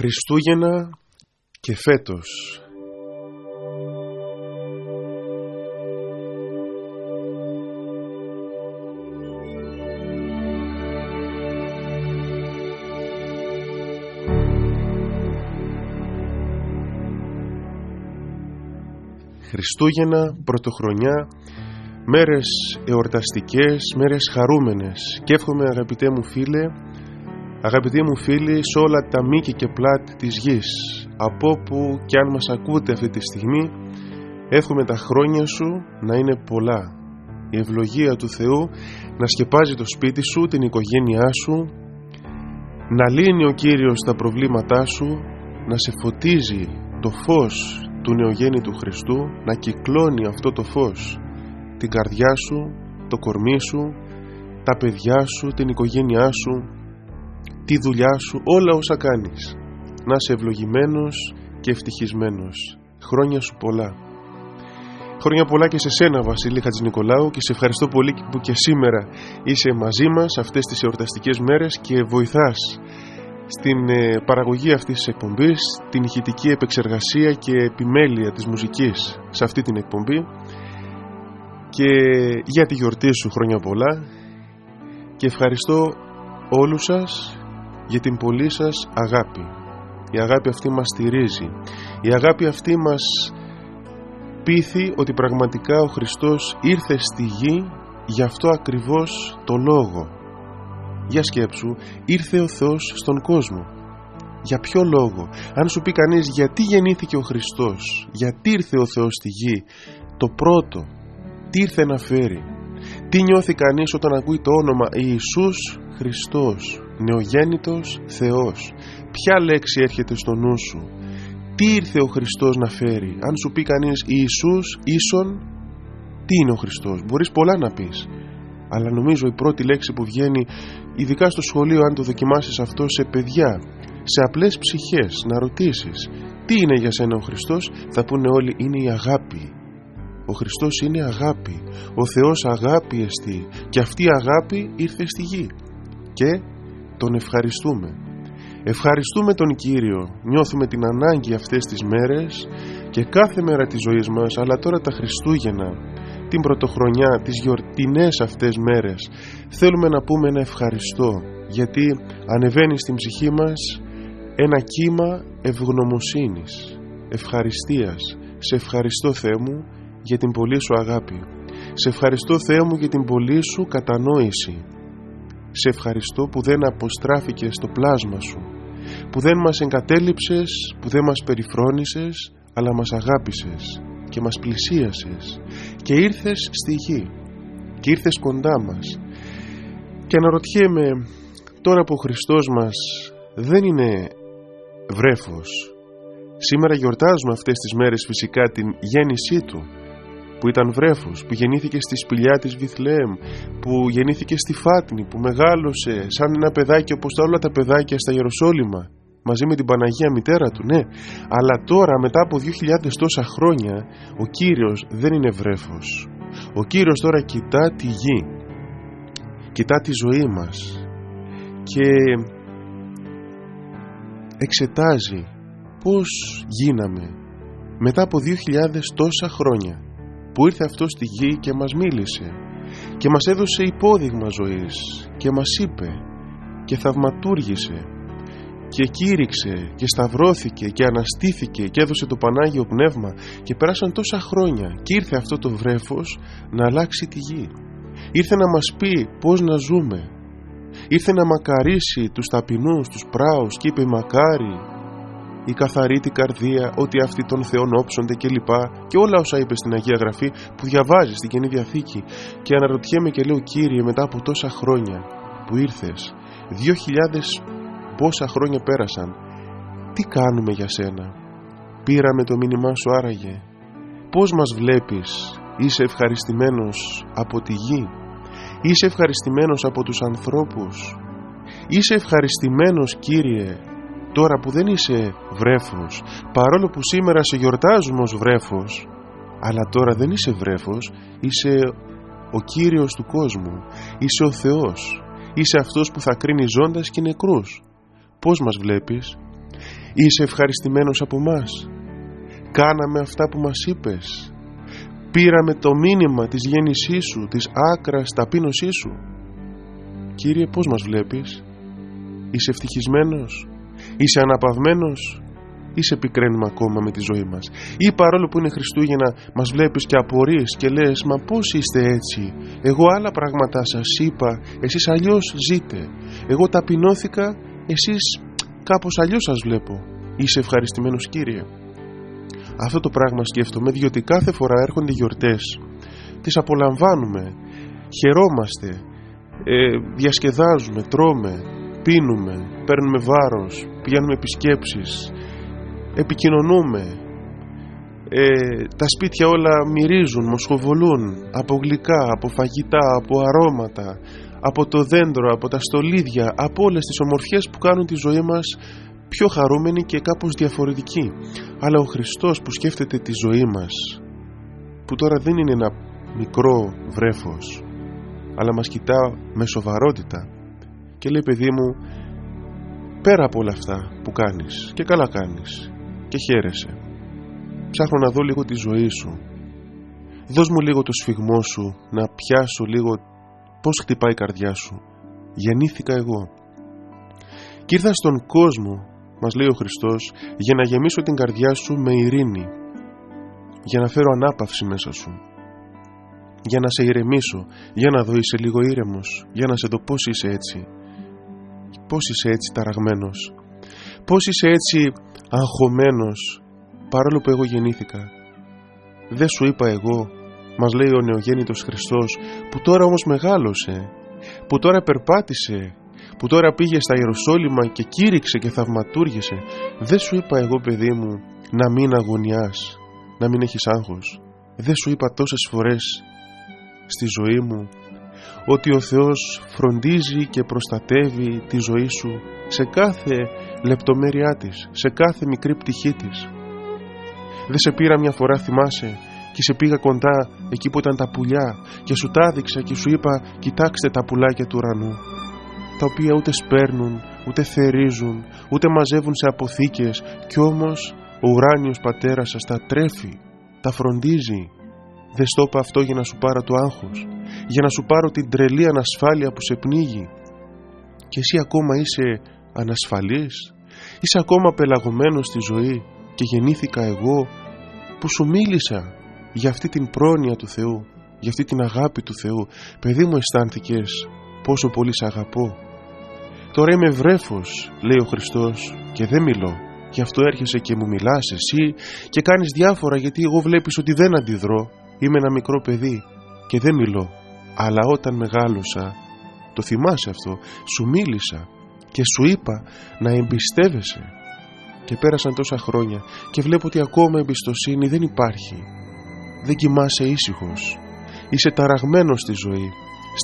Χριστούγεννα και φέτος. Χριστούγεννα, Πρωτοχρονιά, μέρες εορταστικές, μέρες χαρούμενες. Και εύχομαι αγαπητέ μου φίλε Αγαπητοί μου φίλοι, σε όλα τα μήκη και πλάτη της γης, από όπου και αν μας ακούτε αυτή τη στιγμή, εύχομαι τα χρόνια σου να είναι πολλά. Η ευλογία του Θεού να σκεπάζει το σπίτι σου, την οικογένειά σου, να λύνει ο Κύριος τα προβλήματά σου, να σε φωτίζει το φως του νεογέννητου Χριστού, να κυκλώνει αυτό το φως την καρδιά σου, το κορμί σου, τα παιδιά σου, την οικογένειά σου, τη δουλειά σου, όλα όσα κάνεις. Να είσαι ευλογημένος και ευτυχισμένος. Χρόνια σου πολλά. Χρόνια πολλά και σε σένα Βασίλη Χατζηνικολάου και σε ευχαριστώ πολύ που και σήμερα είσαι μαζί μας αυτές τις εορταστικές μέρες και βοηθάς στην ε, παραγωγή αυτής της εκπομπής, την ηχητική επεξεργασία και επιμέλεια της μουσικής σε αυτή την εκπομπή και για τη γιορτή σου χρόνια πολλά και ευχαριστώ όλους σας για την πολύ σας αγάπη. Η αγάπη αυτή μας στηρίζει. Η αγάπη αυτή μας πείθει ότι πραγματικά ο Χριστός ήρθε στη γη για αυτό ακριβώς το λόγο. Για σκέψου, ήρθε ο Θεός στον κόσμο. Για ποιο λόγο; Αν σου πει κανείς γιατί γεννήθηκε ο Χριστός, γιατί ήρθε ο Θεός στη γη, το πρώτο, τι ήρθε να φέρει; Τι νιώθει κανείς όταν ακούει το όνομα Ιησούς Χριστός; Νεογέννητος Θεός. Ποια λέξη έρχεται στο νου σου; Τι ήρθε ο Χριστός να φέρει; Αν σου πει κανείς Ιησούς ίσον τι είναι ο Χριστός; Μπορείς πολλά να πεις. Αλλά νομίζω η πρώτη λέξη που βγαίνει ειδικά στο σχολείο αν το δοκιμάσεις αυτό σε παιδιά σε απλές ψυχές να ρωτήσεις τι είναι για σένα ο Χριστός; Θα πούνε όλοι είναι η αγάπη. Ο Χριστός είναι αγάπη. Ο Θεός αγάπη εστί. Και αυτή η αγάπη ήρθε στη γη. Και τον ευχαριστούμε. Ευχαριστούμε τον Κύριο, νιώθουμε την ανάγκη αυτές τις μέρες και κάθε μέρα της ζωής μας, αλλά τώρα τα Χριστούγεννα, την Πρωτοχρονιά, τις γιορτινές αυτές μέρες, θέλουμε να πούμε ένα ευχαριστώ, γιατί ανεβαίνει στην ψυχή μας ένα κύμα ευγνωμοσύνης, ευχαριστίας. Σε ευχαριστώ Θεέ μου για την πολύ σου αγάπη. Σε ευχαριστώ Θεέ μου για την πολύ σου κατανόηση σε ευχαριστώ που δεν αποστράφηκες στο πλάσμα σου που δεν μας εγκατέλειψες, που δεν μας περιφρόνησες αλλά μας αγάπησες και μας πλησίασες και ήρθες στη γη και ήρθες κοντά μας. Και αναρωτιέμαι τώρα που ο Χριστός μας δεν είναι βρέφος σήμερα γιορτάζουμε αυτές τις μέρες φυσικά την γέννησή Του που ήταν βρέφος, που γεννήθηκε στη σπηλιά της Βιθλεέμ, που γεννήθηκε στη Φάτνη, που μεγάλωσε σαν ένα παιδάκι όπως τα όλα τα παιδάκια στα Ιεροσόλυμα, μαζί με την Παναγία μητέρα του, ναι. Αλλά τώρα μετά από 2.000 τόσα χρόνια ο Κύριος δεν είναι βρέφος. Ο Κύριος τώρα κοιτά τη γη, κοιτά τη ζωή μας και εξετάζει πώς γίναμε μετά από 2.000 τόσα χρόνια που ήρθε αυτός στη γη και μας μίλησε και μας έδωσε υπόδειγμα ζωής και μας είπε και θαυματούργησε και κήρυξε και σταυρώθηκε και αναστήθηκε και έδωσε το Πανάγιο Πνεύμα και πέρασαν τόσα χρόνια και ήρθε αυτό το βρέφος να αλλάξει τη γη. Ήρθε να μας πει πως να ζούμε. Ήρθε να μακαρίσει τους ταπεινούς, τους πράους και είπε μακάρι η καθαρή την καρδία, ότι αυτοί των Θεών όψονται κλπ. Και, και όλα όσα είπε στην Αγία Γραφή που διαβάζει στην Καινή Διαθήκη. Και αναρωτιέμαι και λέω Κύριε μετά από τόσα χρόνια που ήρθες, δύο χιλιάδες πόσα χρόνια πέρασαν, τι κάνουμε για σένα; Πήραμε το μήνυμά σου άραγε. Πώς μας βλέπεις, είσαι ευχαριστημένος από τη γη; Είσαι ευχαριστημένος από τους ανθρώπους; Είσαι ευχαριστημένος Κύριε τώρα που δεν είσαι βρέφος παρόλο που σήμερα σε γιορτάζουμε ως βρέφος αλλά τώρα δεν είσαι βρέφος είσαι ο Κύριος του κόσμου είσαι ο Θεός είσαι αυτός που θα κρίνει ζώντας και νεκρούς πως μας βλέπεις; Είσαι ευχαριστημένος από μας. Κάναμε αυτά που μας είπες. Πήραμε το μήνυμα της γέννησής σου, της άκρας ταπείνωσής σου. Κύριε πώς μας βλέπεις; Είσαι ευτυχισμένος; Είσαι αναπαυμένος; Ή σε επικραίνουμε ακόμα με τη ζωή μας. Ή παρόλο που είναι Χριστούγεννα μας βλέπεις και απορείς και λες μα πώς είστε έτσι; Εγώ άλλα πράγματα σας είπα εσείς αλλιώς ζείτε. Εγώ ταπεινώθηκα εσείς κάπως αλλιώς σας βλέπω. Είσαι ευχαριστημένος Κύριε αυτό το πράγμα σκέφτομαι διότι κάθε φορά έρχονται γιορτές. Τις απολαμβάνουμε. Χαιρόμαστε. Ε, διασκεδάζουμε, τρώμε πίνουμε, παίρνουμε βάρος, πηγαίνουμε επισκέψεις επικοινωνούμε. Ε, τα σπίτια όλα μυρίζουν, μοσχοβολούν από γλυκά, από φαγητά, από αρώματα από το δέντρο, από τα στολίδια από όλες τις ομορφιές που κάνουν τη ζωή μας πιο χαρούμενη και κάπως διαφορετική. Αλλά ο Χριστός που σκέφτεται τη ζωή μας που τώρα δεν είναι ένα μικρό βρέφος αλλά μας κοιτά με σοβαρότητα και λέει παιδί μου πέρα από όλα αυτά που κάνεις και καλά κάνεις και χαίρεσαι. Ψάχνω να δω λίγο τη ζωή σου. Δώσ' μου λίγο το σφιγμό σου, να πιάσω λίγο πώς χτυπάει η καρδιά σου. Γεννήθηκα εγώ. Κι ήρθα στον κόσμο, μας λέει ο Χριστός, για να γεμίσω την καρδιά σου με ειρήνη. Για να φέρω ανάπαυση μέσα σου. Για να σε ηρεμήσω, για να δω είσαι λίγο ήρεμος, για να σε δω πώς είσαι έτσι. Πώς είσαι έτσι ταραγμένος. Πώς είσαι έτσι αγχωμένος παρόλο που εγώ γεννήθηκα. Δεν σου είπα εγώ, μας λέει ο νεογέννητος Χριστός, που τώρα όμως μεγάλωσε, που τώρα περπάτησε, που τώρα πήγε στα Ιεροσόλυμα και κήρυξε και θαυματούργησε. Δεν σου είπα εγώ παιδί μου να μην αγωνιάς, να μην έχεις άγχος. Δεν σου είπα τόσες φορές στη ζωή μου ότι ο Θεός φροντίζει και προστατεύει τη ζωή σου σε κάθε λεπτομέρειά της, σε κάθε μικρή πτυχή της. Δεν σε πήρα μια φορά θυμάσαι και σε πήγα κοντά εκεί που ήταν τα πουλιά και σου τα έδειξα και σου είπα κοιτάξτε τα πουλάκια του ουρανού τα οποία ούτε σπέρνουν, ούτε θερίζουν, ούτε μαζεύουν σε αποθήκες κι όμως ο ουράνιος πατέρας σας τα τρέφει, τα φροντίζει. Δεν στο είπα αυτό για να σου πάρω το άγχος, για να σου πάρω την τρελή ανασφάλεια που σε πνίγει. Και εσύ ακόμα είσαι ανασφαλής, είσαι ακόμα πελαγωμένος στη ζωή και γεννήθηκα εγώ που σου μίλησα για αυτή την πρόνοια του Θεού, για αυτή την αγάπη του Θεού. Παιδί μου αισθάνθηκες πόσο πολύ σε αγαπώ. Τώρα είμαι βρέφος, λέει ο Χριστός και δεν μιλώ. Γι' αυτό έρχεσαι και μου μιλάς εσύ και κάνεις διάφορα γιατί εγώ βλέπεις ότι δεν αντιδρώ. Είμαι ένα μικρό παιδί και δεν μιλώ. Αλλά όταν μεγάλωσα, το θυμάσαι αυτό, σου μίλησα και σου είπα να εμπιστεύεσαι. Και πέρασαν τόσα χρόνια και βλέπω ότι ακόμα εμπιστοσύνη δεν υπάρχει. Δεν κοιμάσαι ήσυχος. είσαι ταραγμένος στη ζωή.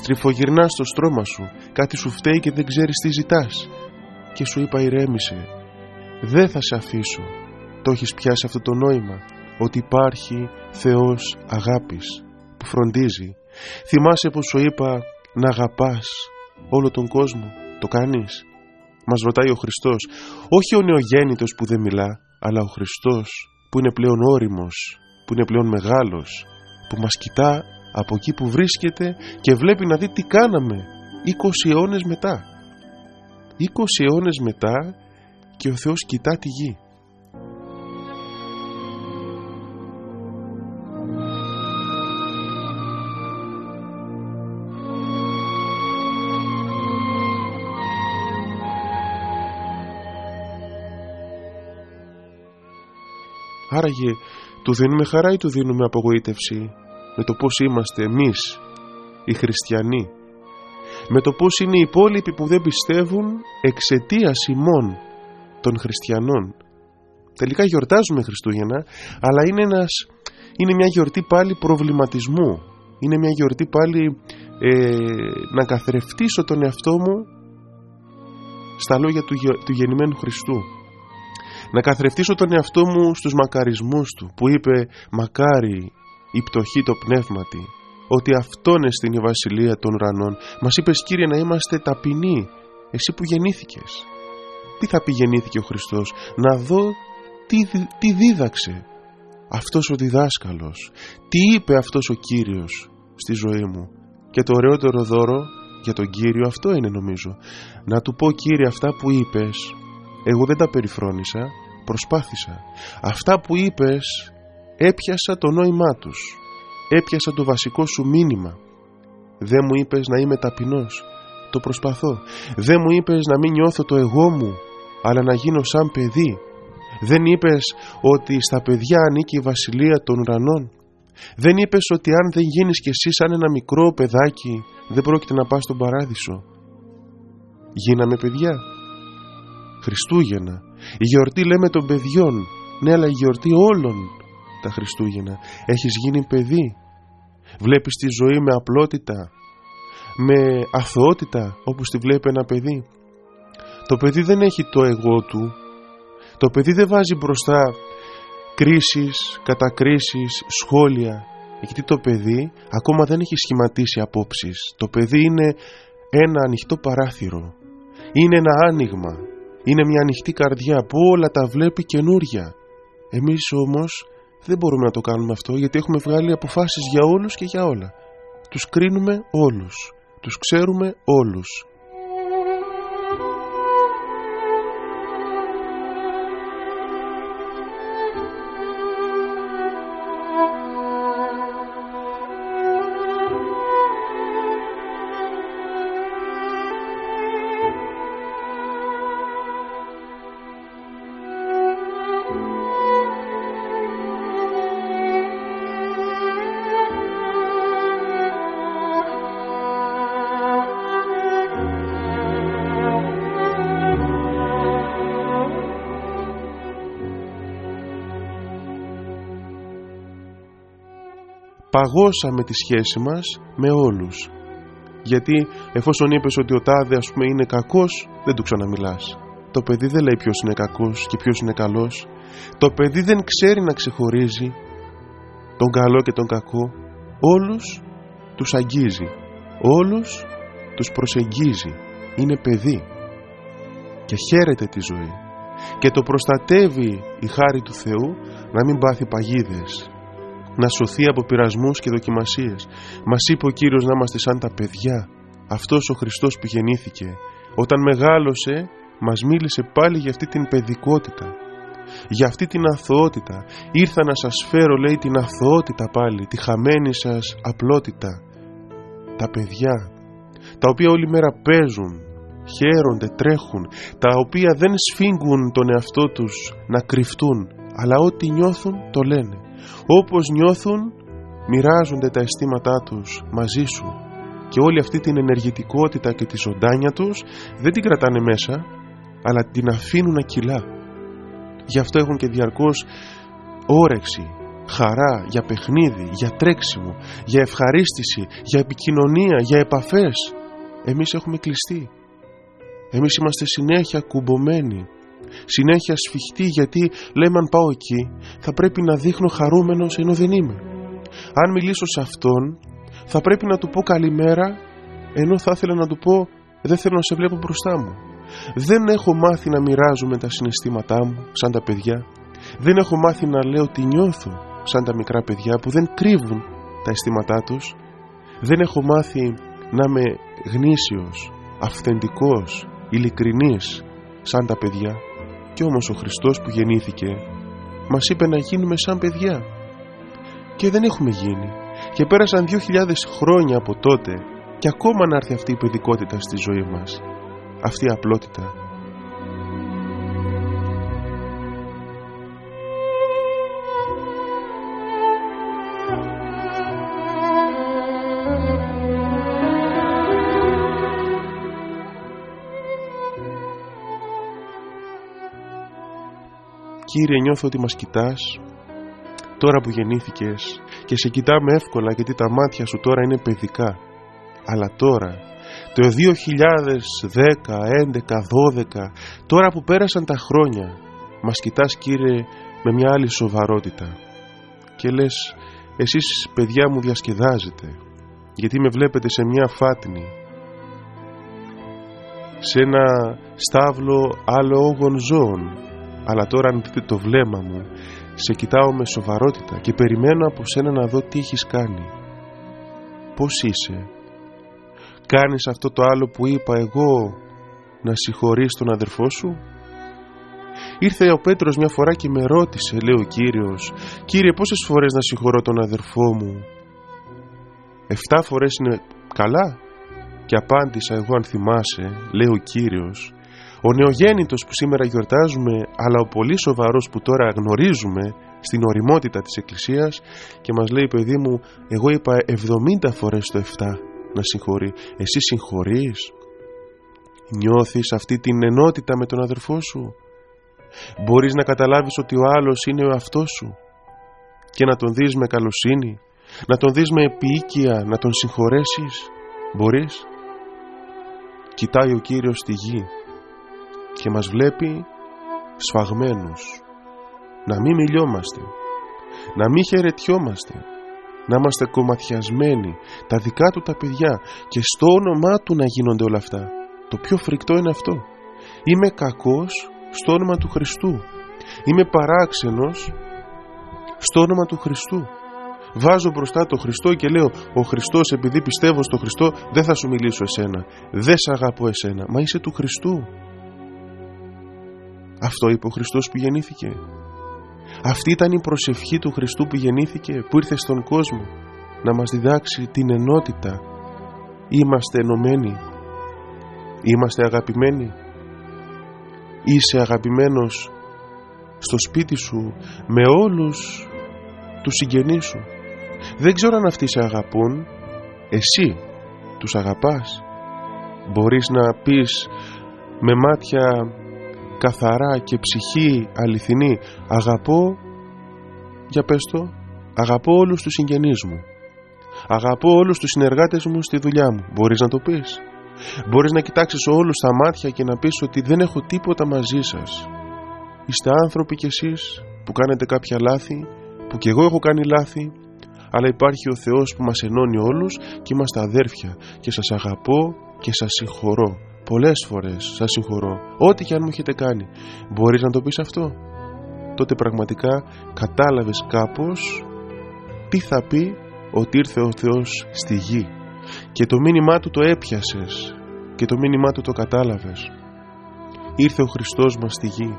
Στριφογυρνάς στο στρώμα σου. Κάτι σου φταίει και δεν ξέρεις τι ζητάς και σου είπα ηρέμησε. Δεν θα σε αφήσω. Το έχεις πιάσει αυτό το νόημα ότι υπάρχει Θεός αγάπης που φροντίζει. Θυμάσαι που σου είπα να αγαπάς όλο τον κόσμο το κάνεις; Μας ρωτάει ο Χριστός. Όχι ο νεογέννητος που δεν μιλά αλλά ο Χριστός που είναι πλέον όριμος που είναι πλέον μεγάλος που μας κοιτά από εκεί που βρίσκεται και βλέπει να δει τι κάναμε 20 αιώνες μετά. 20 αιώνες μετά και ο Θεός κοιτά τη γη Άραγε του δίνουμε χαρά ή του δίνουμε απογοήτευση; Με το πώς είμαστε εμείς οι χριστιανοί; Με το πώς είναι οι υπόλοιποι που δεν πιστεύουν εξαιτίας ημών των χριστιανών; Τελικά γιορτάζουμε Χριστούγεννα αλλά είναι, ένας, είναι μια γιορτή πάλι προβληματισμού. Είναι μια γιορτή πάλι ε, να καθρεφτήσω τον εαυτό μου στα λόγια του, του γεννημένου Χριστού να καθρεφτήσω τον εαυτό μου στους μακαρισμούς του που είπε «Μακάρι η πτωχή το πνεύματι» ότι αυτόν εστιν η βασιλεία των ουρανών μας είπες Κύριε να είμαστε ταπεινοί εσύ που γεννήθηκες τι θα πηγαινήθηκε ο Χριστός, να δω τι, τι δίδαξε αυτός ο διδάσκαλος, τι είπε αυτός ο Κύριος στη ζωή μου. Και το ωραιότερο δώρο για τον Κύριο αυτό είναι νομίζω. Να του πω Κύριε αυτά που είπες, εγώ δεν τα περιφρόνησα, προσπάθησα. Αυτά που είπες έπιασα το νόημά τους, έπιασα το βασικό σου μήνυμα. Δεν μου είπες να είμαι ταπεινός, το προσπαθώ. Δεν μου είπες να μην νιώθω το εγώ μου, αλλά να γίνω σαν παιδί. Δεν είπες ότι στα παιδιά ανήκει η βασιλεία των ουρανών. Δεν είπες ότι αν δεν γίνεις κι εσύ σαν ένα μικρό παιδάκι δεν πρόκειται να πας στον παράδεισο. Γίναμε παιδιά. Χριστούγεννα. Η γιορτή λέμε των παιδιών. Ναι αλλά η γιορτή όλων τα Χριστούγεννα. Έχεις γίνει παιδί. Βλέπεις τη ζωή με απλότητα, με αθωότητα όπως τη βλέπει ένα παιδί. Το παιδί δεν έχει το εγώ του. Το παιδί δεν βάζει μπροστά κρίσεις, κατακρίσεις, σχόλια. Γιατί το παιδί ακόμα δεν έχει σχηματίσει απόψεις. Το παιδί είναι ένα ανοιχτό παράθυρο. Είναι ένα άνοιγμα. Είναι μια ανοιχτή καρδιά που όλα τα βλέπει καινούρια. Εμείς όμως δεν μπορούμε να το κάνουμε αυτό γιατί έχουμε βγάλει αποφάσεις για όλους και για όλα. Τους κρίνουμε όλους. Τους ξέρουμε όλους. Παγώσαμε τη σχέση μας με όλους. Γιατί εφόσον είπες ότι ο τάδε ας πούμε είναι κακός, δεν του ξαναμιλάς. Το παιδί δεν λέει ποιος είναι κακός και ποιος είναι καλός. Το παιδί δεν ξέρει να ξεχωρίζει τον καλό και τον κακό. Όλους τους αγγίζει. Όλους τους προσεγγίζει. Είναι παιδί. Και χαίρεται τη ζωή. Και το προστατεύει η χάρη του Θεού να μην πάθει παγίδες να σωθεί από πειρασμούς και δοκιμασίες. Μας είπε ο Κύριος να είμαστε σαν τα παιδιά. Αυτός ο Χριστός που γεννήθηκε. Όταν μεγάλωσε μας μίλησε πάλι για αυτή την παιδικότητα. Για αυτή την αθωότητα. Ήρθα να σας φέρω λέει την αθωότητα πάλι. Τη χαμένη σας απλότητα. Τα παιδιά. Τα οποία όλη μέρα παίζουν, χαίρονται, τρέχουν, τα οποία δεν σφίγγουν τον εαυτό τους να κρυφτούν, αλλά ό,τι νιώθουν το λένε. Όπως νιώθουν, μοιράζονται τα αισθήματά τους μαζί σου και όλη αυτή την ενεργητικότητα και τη ζωντάνια τους δεν την κρατάνε μέσα, αλλά την αφήνουν να κυλά. Γι' αυτό έχουν και διαρκώς όρεξη, χαρά, για παιχνίδι, για τρέξιμο, για ευχαρίστηση, για επικοινωνία, για επαφές. Εμείς έχουμε κλειστεί. Εμείς είμαστε συνέχεια κουμπωμένοι συνέχεια σφιχτή γιατί λέμε αν πάω εκεί θα πρέπει να δείχνω χαρούμενος ενώ δεν είμαι. Αν μιλήσω σε αυτόν θα πρέπει να του πω καλημέρα ενώ θα ήθελα να του πω δεν θέλω να σε βλέπω μπροστά μου. Δεν έχω μάθει να μοιράζομαι τα συναισθήματά μου σαν τα παιδιά. Δεν έχω μάθει να λέω τι νιώθω σαν τα μικρά παιδιά που δεν κρύβουν τα αισθήματά τους. Δεν έχω μάθει να είμαι γνήσιος, αυθεντικός, ειλικρινής σαν τα παιδιά. Κι όμως ο Χριστός που γεννήθηκε μας είπε να γίνουμε σαν παιδιά. Και δεν έχουμε γίνει. Και πέρασαν δύο χιλιάδες χρόνια από τότε και ακόμα να έρθει αυτή η παιδικότητα στη ζωή μας. Αυτή η απλότητα Κύριε νιώθω ότι μας κοιτάς τώρα που γεννήθηκες και σε κοιτάμε εύκολα γιατί τα μάτια σου τώρα είναι παιδικά. Αλλά τώρα το 2010, 11, 12 τώρα που πέρασαν τα χρόνια μας κοιτάς Κύριε με μια άλλη σοβαρότητα. Και λες εσείς παιδιά μου διασκεδάζετε γιατί με βλέπετε σε μια φάτνη σε ένα στάβλο άλλο όγων ζώων αλλά τώρα αν δείτε το βλέμμα μου σε κοιτάω με σοβαρότητα και περιμένω από σένα να δω τι έχεις κάνει. Πως είσαι; Κάνεις αυτό το άλλο που είπα εγώ να συγχωρείς τον αδερφό σου; Ήρθε ο Πέτρος μια φορά και με ρώτησε, λέει ο Κύριος «Κύριε, πόσες φορές να συγχωρώ τον αδερφό μου» «Εφτά φορές είναι καλά» και απάντησα εγώ αν θυμάσαι, λέει ο Κύριος ο νεογέννητος που σήμερα γιορτάζουμε αλλά ο πολύ σοβαρός που τώρα γνωρίζουμε στην οριμότητα της Εκκλησίας και μας λέει παιδί μου εγώ είπα 70 φορές το 7 να συγχωρεί. Εσύ συγχωρείς; Νιώθεις αυτή την ενότητα με τον αδερφό σου; Μπορείς να καταλάβεις ότι ο άλλος είναι ο αυτός σου; Και να τον δεις με καλοσύνη; Να τον δεις με επίοικια να τον συγχωρέσεις; Μπορείς; Κοιτάει ο Κύριος στη γη και μας βλέπει σφαγμένους. Να μην μιλιόμαστε να μην χαιρετιόμαστε να είμαστε κομματιασμένοι τα δικά του τα παιδιά και στο όνομά του να γίνονται όλα αυτά. Το πιο φρικτό είναι αυτό. Είμαι κακός στο όνομα του Χριστού. Είμαι παράξενος στο όνομα του Χριστού. Βάζω μπροστά το Χριστό και λέω ο Χριστός επειδή πιστεύω στο Χριστό δεν θα σου μιλήσω εσένα. Δεν σε αγαπώ εσένα. Μα είσαι του Χριστού αυτό είπε ο Χριστός που γεννήθηκε. Αυτή ήταν η προσευχή του Χριστού που γεννήθηκε που ήρθε στον κόσμο να μας διδάξει την ενότητα. Είμαστε ενωμένοι. Είμαστε αγαπημένοι. Είσαι αγαπημένος στο σπίτι σου με όλους τους συγγενείς σου. Δεν ξέρω αν αυτοί σε αγαπούν. Εσύ τους αγαπάς. Μπορείς να πεις με μάτια καθαρά και ψυχή αληθινή αγαπώ για πες το αγαπώ όλους τους συγγενείς μου. Αγαπώ όλους τους συνεργάτες μου στη δουλειά μου. Μπορείς να το πεις. Μπορείς να κοιτάξεις όλους στα μάτια και να πεις ότι δεν έχω τίποτα μαζί σας. Είστε άνθρωποι κι εσείς που κάνετε κάποια λάθη που κι εγώ έχω κάνει λάθη αλλά υπάρχει ο Θεός που μας ενώνει όλους και είμαστε αδέρφια και σας αγαπώ και σας συγχωρώ. Πολλές φορές σας συγχωρώ. Ό,τι και αν μου έχετε κάνει. Μπορείς να το πεις αυτό; Τότε πραγματικά κατάλαβες κάπως τι θα πει ότι ήρθε ο Θεός στη γη. Και το μήνυμά του το έπιασες και το μήνυμά του το κατάλαβες. Ήρθε ο Χριστός μας στη γη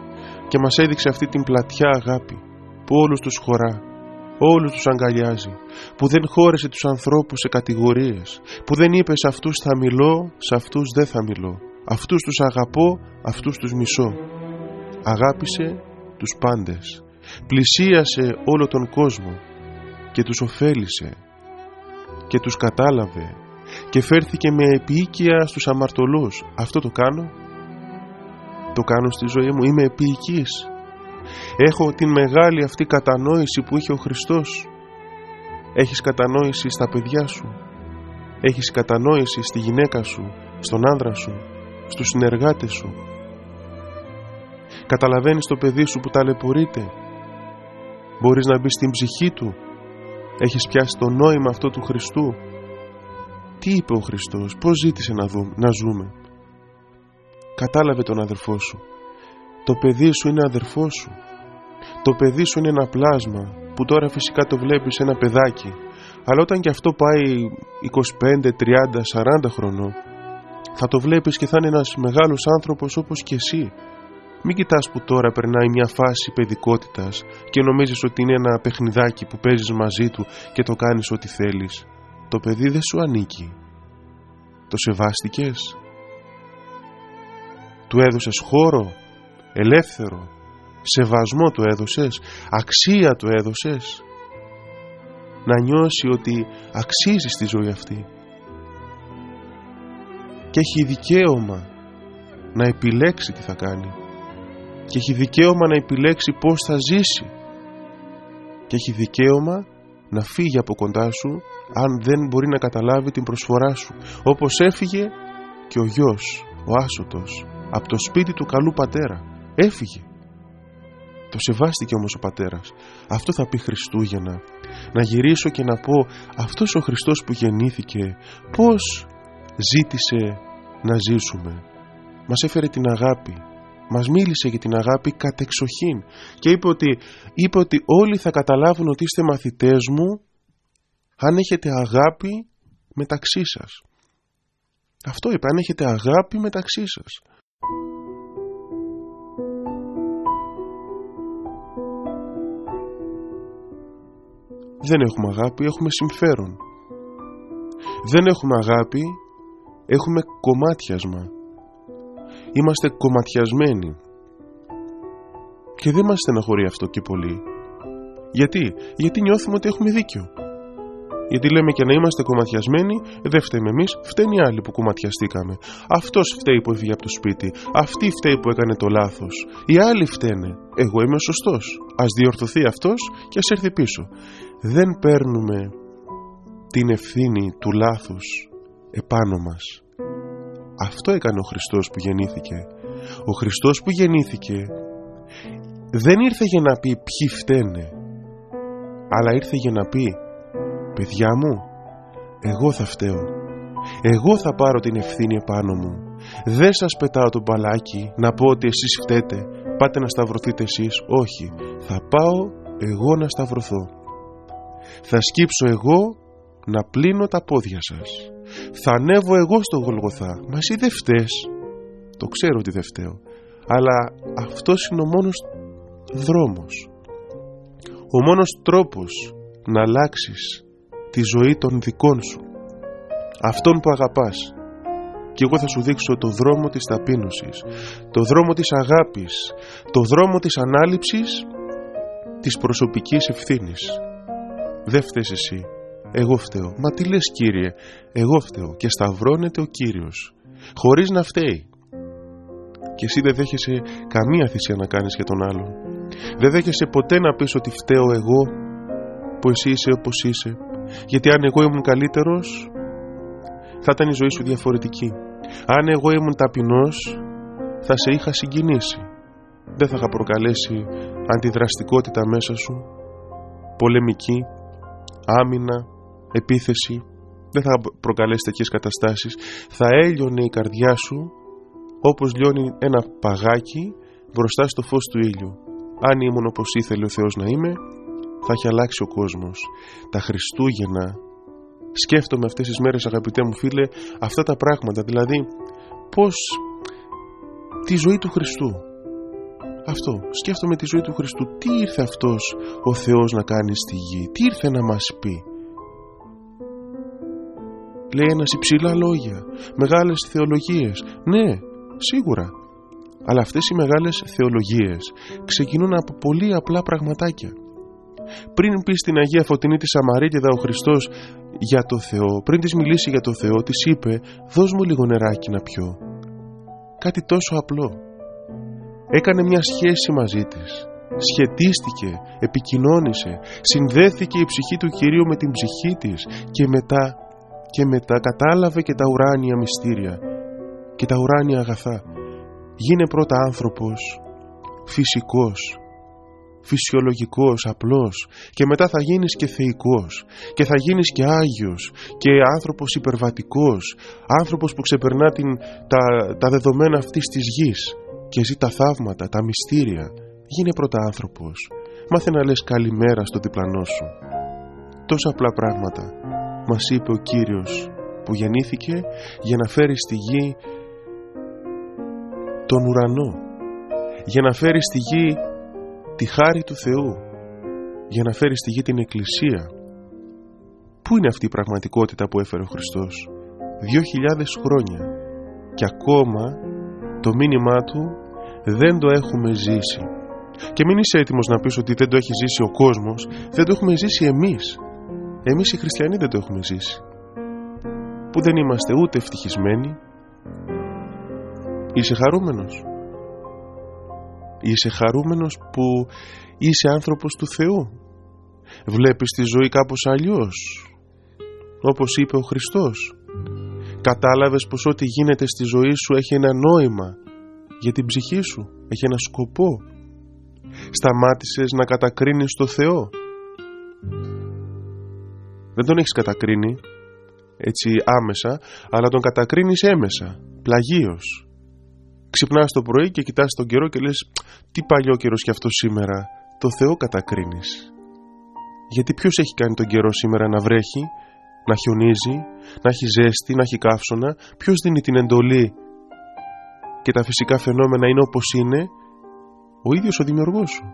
και μας έδειξε αυτή την πλατιά αγάπη που όλους τους χωρά όλους τους αγκαλιάζει που δεν χώρεσε τους ανθρώπους σε κατηγορίες που δεν είπε σε αυτούς θα μιλώ σε αυτούς δεν θα μιλώ αυτούς τους αγαπώ αυτούς τους μισώ. Αγάπησε τους πάντες πλησίασε όλο τον κόσμο και τους ωφέλησε και τους κατάλαβε και φέρθηκε με επίοικια στους αμαρτωλούς. Αυτό το κάνω το κάνω στη ζωή μου είμαι επίοικης Έχω την μεγάλη αυτή κατανόηση που είχε ο Χριστός. Έχεις κατανόηση στα παιδιά σου. Έχεις κατανόηση στη γυναίκα σου, στον άνδρα σου, στους συνεργάτες σου. Καταλαβαίνεις το παιδί σου που ταλαιπωρείται. Μπορείς να μπεις στην ψυχή του. Έχεις πιάσει το νόημα αυτό του Χριστού. Τι είπε ο Χριστός, πώς ζήτησε να, δούμε, να ζούμε. Κατάλαβε τον αδερφό σου το παιδί σου είναι αδερφό σου. Το παιδί σου είναι ένα πλάσμα που τώρα φυσικά το βλέπεις ένα παιδάκι. Αλλά όταν και αυτό πάει 25, 30, 40 χρονών θα το βλέπεις και θα είναι ένας μεγάλος άνθρωπος όπως και εσύ. Μην κοιτάς που τώρα περνάει μια φάση παιδικότητας και νομίζεις ότι είναι ένα παιχνιδάκι που παίζεις μαζί του και το κάνεις ό,τι θέλεις. Το παιδί δεν σου ανήκει. Το σεβάστηκες; Του έδωσες χώρο; Ελεύθερο, σεβασμό του έδωσες, αξία του έδωσες, να νιώσει ότι αξίζεις στη ζωή αυτή. Και έχει δικαίωμα να επιλέξει τι θα κάνει. Και έχει δικαίωμα να επιλέξει πώς θα ζήσει. Και έχει δικαίωμα να φύγει από κοντά σου αν δεν μπορεί να καταλάβει την προσφορά σου. Όπως έφυγε και ο γιος, ο άσωτος από το σπίτι του καλού πατέρα Έφυγε. Το σεβάστηκε όμως ο πατέρας. Αυτό θα πει Χριστούγεννα. Να γυρίσω και να πω αυτός ο Χριστός που γεννήθηκε πώς ζήτησε να ζήσουμε. μας έφερε την αγάπη μας μίλησε για την αγάπη κατεξοχήν και είπε ότι, είπε ότι όλοι θα καταλάβουν ότι είστε μαθητές μου αν έχετε αγάπη μεταξύ σας. Αυτό είπε, αν έχετε αγάπη μεταξύ σας. Δεν έχουμε αγάπη, έχουμε συμφέρον. Δεν έχουμε αγάπη, έχουμε κομμάτιασμα. Είμαστε κομματιασμένοι. Και δεν μας στεναχωρεί αυτό και πολύ. Γιατί, γιατί νιώθουμε ότι έχουμε δίκιο. Γιατί λέμε και να είμαστε κομματιασμένοι, δεν φταίμε εμείς, φταίνει οι άλλοι που κομματιαστήκαμε. Αυτός φταίει που έφυγε από το σπίτι. Αυτή φταίει που έκανε το λάθος. Οι άλλοι φταίνε. Εγώ είμαι ο σωστός. Α διορθωθεί αυτός και ας έρθει πίσω. Δεν παίρνουμε την ευθύνη του λάθους επάνω μας. Αυτό έκανε ο Χριστός που γεννήθηκε. Ο Χριστός που γεννήθηκε δεν ήρθε για να πει ποιοι φταίνε, αλλά ήρθε για να πει «Παιδιά μου, εγώ θα φταίω. Εγώ θα πάρω την ευθύνη επάνω μου. Δεν σας πετάω το μπαλάκι να πω ότι εσείς φταίτε, πάτε να σταυρωθείτε εσείς. Όχι, θα πάω εγώ να σταυρωθώ. Θα σκύψω εγώ να πλύνω τα πόδια σας. Θα ανέβω εγώ στο Γολγοθά. Μα εσύ δεν φταίς. Το ξέρω ότι δεν φταίω. Αλλά αυτός είναι ο μόνος δρόμος. Ο μόνος τρόπος να αλλάξεις τη ζωή των δικών σου. Αυτόν που αγαπάς. Και εγώ θα σου δείξω το δρόμο της ταπείνωσης, το δρόμο της αγάπης, το δρόμο της ανάληψης της προσωπικής ευθύνης. Δεν φταίς εσύ, εγώ φταίω. Μα τι λες Κύριε, εγώ φταίω. Και σταυρώνεται ο Κύριος, χωρίς να φταίει. Και εσύ δεν δέχεσαι καμία θυσία να κάνεις για τον άλλον. Δεν δέχεσαι ποτέ να πεις ότι φταίω εγώ που εσύ είσαι όπως είσαι. Γιατί αν εγώ ήμουν καλύτερος θα ήταν η ζωή σου διαφορετική. Αν εγώ ήμουν ταπεινός θα σε είχα συγκινήσει. Δεν θα είχα προκαλέσει αντιδραστικότητα μέσα σου, πολεμική, άμυνα, επίθεση, δεν θα προκαλέσει τέτοιες καταστάσεις. Θα έλειωνε η καρδιά σου όπως λιώνει ένα παγάκι μπροστά στο φως του ήλιου. Αν ήμουν όπως ήθελε ο Θεός να είμαι, θα έχει αλλάξει ο κόσμος. Τα Χριστούγεννα, σκέφτομαι αυτές τις μέρες αγαπητέ μου φίλε, αυτά τα πράγματα, δηλαδή πώς τη ζωή του Χριστού. Αυτό, σκέφτομαι τη ζωή του Χριστού. Τι ήρθε αυτός ο Θεός να κάνει στη γη, τι ήρθε να μας πει; Λέει ένας υψηλά λόγια, μεγάλες θεολογίες. Ναι, σίγουρα. Αλλά αυτές οι μεγάλες θεολογίες ξεκινούν από πολύ απλά πραγματάκια. Πριν πει στην Αγία Φωτεινή της Σαμαρίτιδα ο Χριστός για το Θεό, πριν της μιλήσει για το Θεό, της είπε «Δώσ' μου λίγο νεράκι να πιω». Κάτι τόσο απλό. Έκανε μια σχέση μαζί της. Σχετίστηκε, επικοινώνησε, συνδέθηκε η ψυχή του Κυρίου με την ψυχή της και μετά και μετά κατάλαβε και τα ουράνια μυστήρια και τα ουράνια αγαθά. Γίνε πρώτα άνθρωπος, φυσικός, φυσιολογικός, απλός και μετά θα γίνεις και θεϊκός και θα γίνεις και Άγιος και άνθρωπος υπερβατικός, άνθρωπος που ξεπερνά την, τα, τα δεδομένα αυτής της γης και ζει τα θαύματα, τα μυστήρια. Γίνε πρώτα άνθρωπος. Μάθε να λες καλημέρα στο διπλανό σου. Τόσα απλά πράγματα μας είπε ο Κύριος που γεννήθηκε για να φέρει στη γη τον ουρανό για να φέρει στη γη τη χάρη του Θεού για να φέρει στη γη την Εκκλησία Πού είναι αυτή η πραγματικότητα που έφερε ο Χριστός; Δύο χιλιάδες χρόνια και ακόμα το μήνυμά του δεν το έχουμε ζήσει και μην είσαι έτοιμος να πεις ότι δεν το έχει ζήσει ο κόσμος δεν το έχουμε ζήσει εμείς εμείς οι χριστιανοί δεν το έχουμε ζήσει. Που δεν είμαστε ούτε ευτυχισμένοι. Είσαι χαρούμενος. Είσαι χαρούμενος που είσαι άνθρωπος του Θεού; Βλέπεις τη ζωή κάπως αλλιώς. Όπως είπε ο Χριστός; Κατάλαβες πως ό,τι γίνεται στη ζωή σου έχει ένα νόημα για την ψυχή σου. Έχει ένα σκοπό; Σταμάτησες να κατακρίνεις το Θεό; Δεν τον έχεις κατακρίνει έτσι άμεσα, αλλά τον κατακρίνεις έμεσα, πλαγίως. Ξυπνάς το πρωί και κοιτάς τον καιρό και λες τι παλιό καιρός και αυτό σήμερα. Το Θεό κατακρίνεις. Γιατί ποιος έχει κάνει τον καιρό σήμερα να βρέχει, να χιονίζει, να έχει ζέστη, να έχει καύσωνα. Ποιος δίνει την εντολή και τα φυσικά φαινόμενα είναι όπως είναι, ο ίδιος ο δημιουργός σου.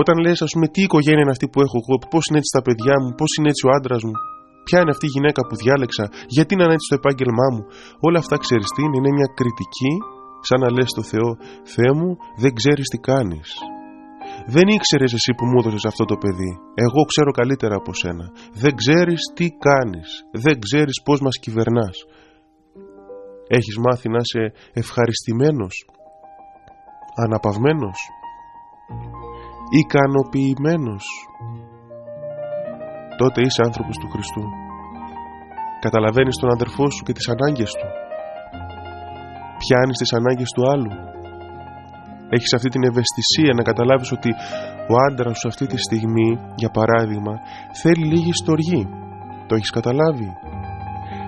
Όταν λες ας πούμε τι οικογένεια είναι αυτή που έχω εγώ, πώς είναι έτσι τα παιδιά μου, πώς είναι έτσι ο άντρας μου, ποια είναι αυτή η γυναίκα που διάλεξα, γιατί είναι έτσι το επάγγελμά μου, όλα αυτά ξέρεις τι είναι, είναι μια κριτική σαν να λες στο Θεό «Θεέ μου δεν ξέρεις τι κάνεις». Δεν ήξερες εσύ που μου έδωσες αυτό το παιδί. Εγώ ξέρω καλύτερα από σένα. Δεν ξέρεις τι κάνεις. Δεν ξέρεις πώς μας κυβερνάς. Έχεις μάθει να είσαι ευχαριστημένος, αναπαυμένος, ικανοποιημένος. Τότε είσαι άνθρωπος του Χριστού. Καταλαβαίνεις τον αδερφό σου και τις ανάγκες του. Πιάνεις τις ανάγκες του άλλου. Έχεις αυτή την ευαισθησία να καταλάβεις ότι ο άντρας σου αυτή τη στιγμή, για παράδειγμα, θέλει λίγη στοργή. Το έχεις καταλάβει.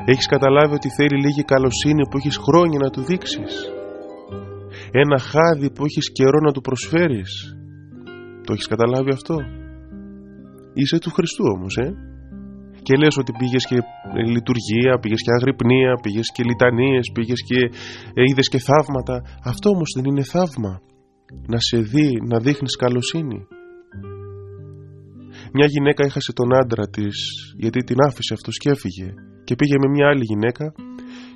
Έχεις καταλάβει ότι θέλει λίγη καλοσύνη που έχεις χρόνια να του δείξεις. Ένα χάδι που έχεις καιρό να του προσφέρεις. Το έχεις καταλάβει αυτό; Είσαι του Χριστού όμως, ε. Και λες ότι πήγες και λειτουργία, πήγες και αγρυπνία, πήγες και λιτανίες, πήγες και ε, είδες και θαύματα. Αυτό όμως δεν είναι θαύμα. Να σε δει, να δείχνεις καλοσύνη. Μια γυναίκα έχασε τον άντρα της γιατί την άφησε αυτός και έφυγε και πήγε με μια άλλη γυναίκα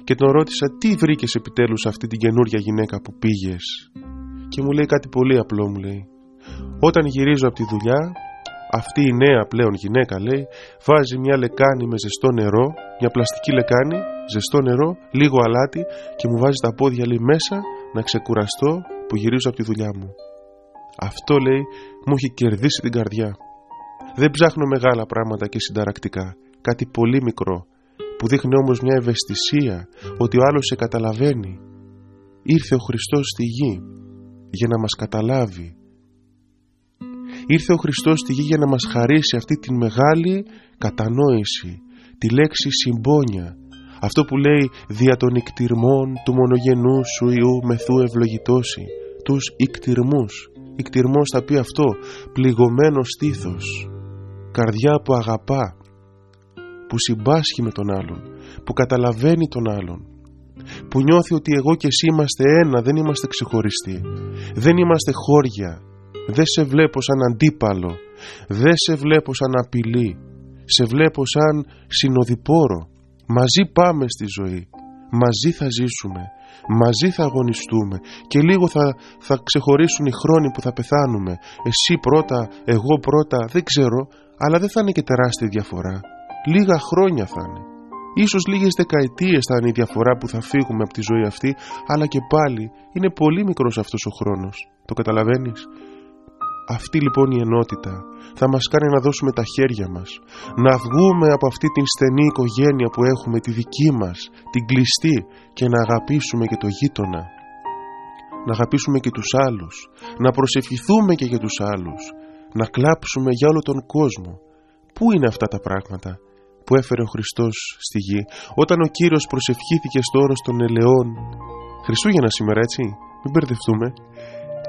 και τον ρώτησα τι βρήκες επιτέλους αυτή την καινούρια γυναίκα που πήγες; Και μου λέει κάτι πολύ απλό μου λέει όταν γυρίζω από τη δουλειά αυτή η νέα πλέον γυναίκα λέει βάζει μια λεκάνη με ζεστό νερό μια πλαστική λεκάνη, ζεστό νερό, λίγο αλάτι και μου βάζει τα πόδια λέει μέσα να ξεκουραστώ που γυρίζω από τη δουλειά μου αυτό λέει μου έχει κερδίσει την καρδιά δεν ψάχνω μεγάλα πράγματα και συνταρακτικά κάτι πολύ μικρό που δείχνει όμως μια ευαισθησία ότι ο άλλος σε καταλαβαίνει. Ήρθε ο Χριστός στη γη για να μας καταλάβει. Ήρθε ο Χριστός στη γη για να μας χαρίσει αυτή τη μεγάλη κατανόηση, τη λέξη συμπόνια, αυτό που λέει «δια των ικτυρμών του μονογενούς σου Ιού μεθού ευλογητώσει», τους ικτυρμούς. Ικτυρμός θα πει αυτό, πληγωμένος στήθος, καρδιά που αγαπά, που συμπάσχει με τον άλλον, που καταλαβαίνει τον άλλον, που νιώθει ότι εγώ και εσύ είμαστε ένα, δεν είμαστε ξεχωριστοί, δεν είμαστε χώρια, δεν σε βλέπω σαν αντίπαλο, δεν σε βλέπω σαν απειλή, σε βλέπω σαν συνοδοιπόρο, μαζί πάμε στη ζωή, μαζί θα ζήσουμε, μαζί θα αγωνιστούμε. Και λίγο θα, θα ξεχωρίσουν οι χρόνοι που θα πεθάνουμε, εσύ πρώτα, εγώ πρώτα, δεν ξέρω, αλλά δεν θα είναι και τεράστια διαφορά. Λίγα χρόνια θα είναι. Ίσως λίγες δεκαετίες θα είναι η διαφορά που θα φύγουμε από τη ζωή αυτή, αλλά και πάλι είναι πολύ μικρός αυτός ο χρόνος. Το καταλαβαίνεις; Αυτή λοιπόν η ενότητα θα μας κάνει να δώσουμε τα χέρια μας, να βγούμε από αυτή την στενή οικογένεια που έχουμε, τη δική μας, την κλειστή και να αγαπήσουμε και το γείτονα. Να αγαπήσουμε και τους άλλους, να προσευχηθούμε και για τους άλλους, να κλάψουμε για όλο τον κόσμο. Πού είναι αυτά τα πράγματα; που έφερε ο Χριστός στη γη όταν ο Κύριος προσευχήθηκε στο όρος των ελαιών; Χριστούγεννα σήμερα έτσι; Μην μπερδευτούμε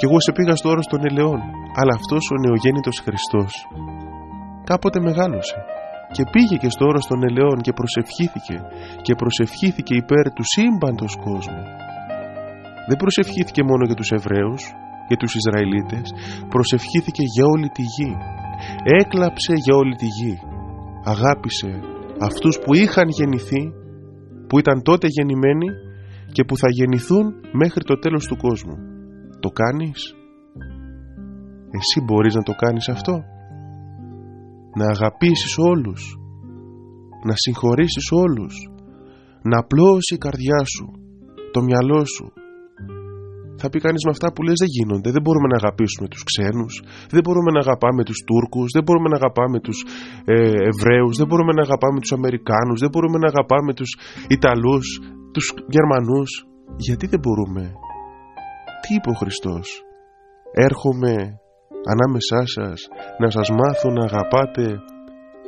και εγώ σε πήγα στο όρος των ελαιών αλλά αυτός ο νεογέννητος Χριστός. Κάποτε μεγάλωσε και πήγε και στο όρος των ελαιών και προσευχήθηκε και προσευχήθηκε υπέρ του σύμπαντος κόσμου. Δεν προσευχήθηκε μόνο για τους Εβραίους για τους Ισραηλίτες προσευχήθηκε για όλη τη γη. Έκλαψε για όλη τη γη. Αγάπησε αυτούς που είχαν γεννηθεί, που ήταν τότε γεννημένοι και που θα γεννηθούν μέχρι το τέλος του κόσμου. Το κάνεις; Εσύ μπορείς να το κάνεις αυτό; Να αγαπήσεις όλους, να συγχωρήσεις όλους, να απλώσει η καρδιά σου, το μυαλό σου, θα πει κανείς με αυτά που λες δεν γίνονται. Δεν μπορούμε να αγαπήσουμε τους ξένους, δεν μπορούμε να αγαπάμε τους Τούρκους, δεν μπορούμε να αγαπάμε τους ε, Εβραίους, δεν μπορούμε να αγαπάμε τους Αμερικάνους, δεν μπορούμε να αγαπάμε τους Ιταλούς, τους Γερμανούς. Γιατί δεν μπορούμε. Τι είπε ο Χριστός; Έρχομαι ανάμεσά σας να σας μάθω να αγαπάτε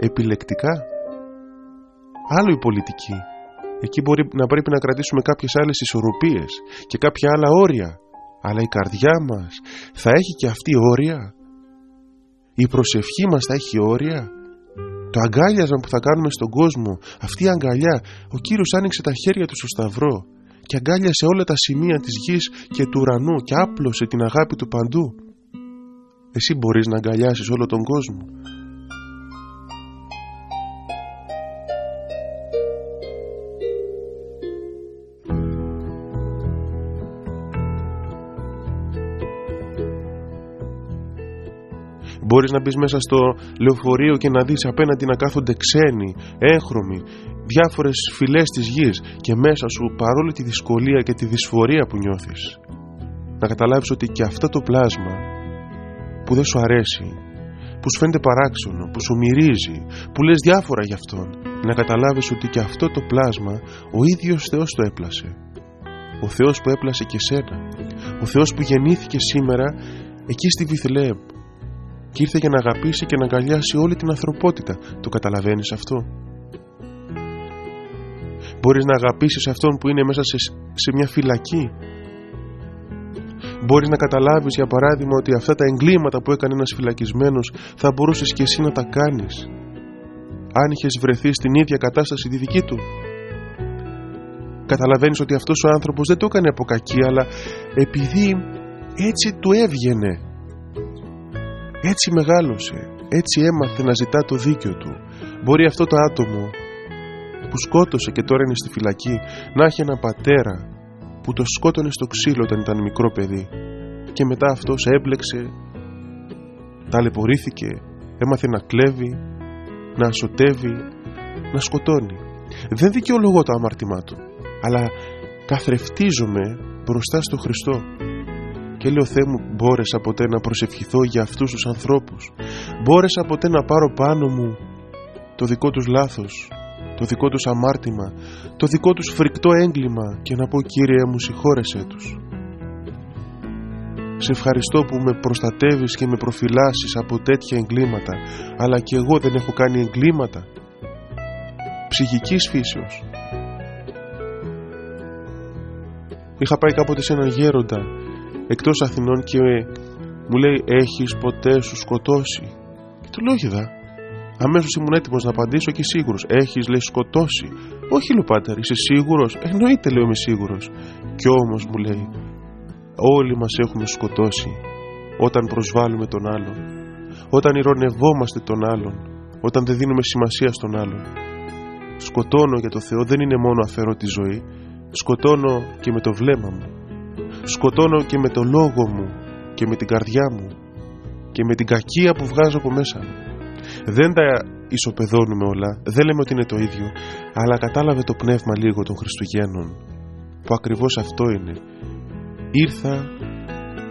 επιλεκτικά. Άλλο η πολιτική. Εκεί μπορεί να πρέπει να κρατήσουμε κάποιες άλλες ισορροπίες και κάποια άλλα όρια. Αλλά η καρδιά μας θα έχει και αυτή όρια; Η προσευχή μας θα έχει όρια; Το αγκάλιασμα που θα κάνουμε στον κόσμο, αυτή η αγκαλιά, ο Κύριος άνοιξε τα χέρια του στο σταυρό και αγκάλιασε όλα τα σημεία της γης και του ουρανού και άπλωσε την αγάπη του παντού. Εσύ μπορείς να αγκαλιάσεις όλο τον κόσμο. Μπορείς να μπεις μέσα στο λεωφορείο και να δεις απέναντι να κάθονται ξένοι, έγχρωμοι, διάφορες φυλές της γης και μέσα σου παρόλη τη δυσκολία και τη δυσφορία που νιώθεις. Να καταλάβεις ότι και αυτό το πλάσμα που δεν σου αρέσει, που σου φαίνεται παράξενο, που σου μυρίζει, που λες διάφορα γι' αυτόν, να καταλάβεις ότι και αυτό το πλάσμα ο ίδιος Θεός το έπλασε. Ο Θεός που έπλασε και σένα. Ο Θεός που γεννήθηκε σήμερα εκεί στη Βιθλεέμ και ήρθε για να αγαπήσει και να αγκαλιάσει όλη την ανθρωπότητα. Το καταλαβαίνεις αυτό; Μπορείς να αγαπήσεις αυτόν που είναι μέσα σε, σε μια φυλακή. Μπορείς να καταλάβεις για παράδειγμα ότι αυτά τα εγκλήματα που έκανε ένας φυλακισμένος θα μπορούσες και εσύ να τα κάνεις. Αν είχες βρεθεί στην ίδια κατάσταση τη δική του. Καταλαβαίνεις ότι αυτός ο άνθρωπος δεν το έκανε από κακή αλλά επειδή έτσι του έβγαινε έτσι μεγάλωσε, έτσι έμαθε να ζητά το δίκιο του. Μπορεί αυτό το άτομο που σκότωσε και τώρα είναι στη φυλακή να έχει ένα πατέρα που το σκότωνε στο ξύλο όταν ήταν μικρό παιδί. Και μετά αυτός έμπλεξε, ταλαιπωρήθηκε, έμαθε να κλέβει, να ασωτεύει, να σκοτώνει. Δεν δικαιολογώ το αμάρτημά του, αλλά καθρεφτίζομαι μπροστά στο Χριστό. Και λέω Θεέ μου μπόρεσα ποτέ να προσευχηθώ για αυτούς τους ανθρώπους. Μπόρεσα ποτέ να πάρω πάνω μου το δικό τους λάθος το δικό τους αμάρτημα το δικό τους φρικτό έγκλημα και να πω Κύριε μου συγχώρεσέ τους σε ευχαριστώ που με προστατεύεις και με προφυλάσσεις από τέτοια εγκλήματα αλλά και εγώ δεν έχω κάνει εγκλήματα ψυχικής φύσεως. Είχα πάει κάποτε σε έναν γέροντα εκτός Αθηνών και μου λέει έχεις ποτέ σου σκοτώσει; Και του λέω είδα αμέσως ήμουν έτοιμος να απαντήσω και σίγουρος. Έχεις λέει σκοτώσει όχι Λουπάτερ είσαι σίγουρος εννοείται λέω είμαι σίγουρος κι όμως μου λέει όλοι μας έχουμε σκοτώσει όταν προσβάλλουμε τον άλλον όταν ηρωνευόμαστε τον άλλον όταν δεν δίνουμε σημασία στον άλλον. Σκοτώνω για το Θεό δεν είναι μόνο αφαιρώ τη ζωή. Σκοτώνω και με το βλέμμα μου. Σκοτώνω και με το λόγο μου και με την καρδιά μου και με την κακία που βγάζω από μέσα μου. Δεν τα ισοπεδώνουμε όλα, δεν λέμε ότι είναι το ίδιο, αλλά κατάλαβε το πνεύμα λίγο των Χριστουγέννων, που ακριβώς αυτό είναι. Ήρθα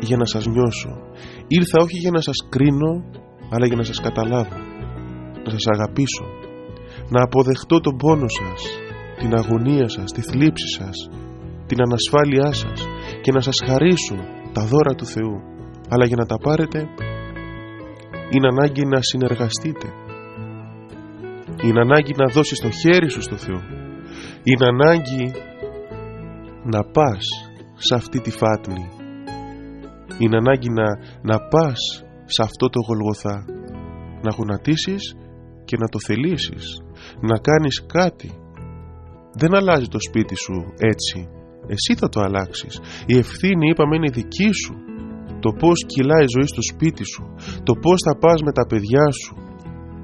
για να σας νιώσω. Ήρθα όχι για να σας κρίνω, αλλά για να σας καταλάβω. Να σας αγαπήσω. Να αποδεχτώ τον πόνο σας, την αγωνία σας, τη θλίψη σας, την ανασφάλειά σας και να σας χαρίσω τα δώρα του Θεού αλλά για να τα πάρετε είναι ανάγκη να συνεργαστείτε. Είναι ανάγκη να δώσεις το χέρι σου στο Θεό. Είναι ανάγκη να πας σε αυτή τη φάτνη. Είναι ανάγκη να, να πας σε αυτό το Γολγοθά. Να γονατίσεις και να το θελήσεις. Να κάνεις κάτι. Δεν αλλάζει το σπίτι σου έτσι. Εσύ θα το αλλάξεις. Η ευθύνη είπαμε είναι δική σου. Το πώς κυλάει η ζωή στο σπίτι σου. Το πώς θα πας με τα παιδιά σου.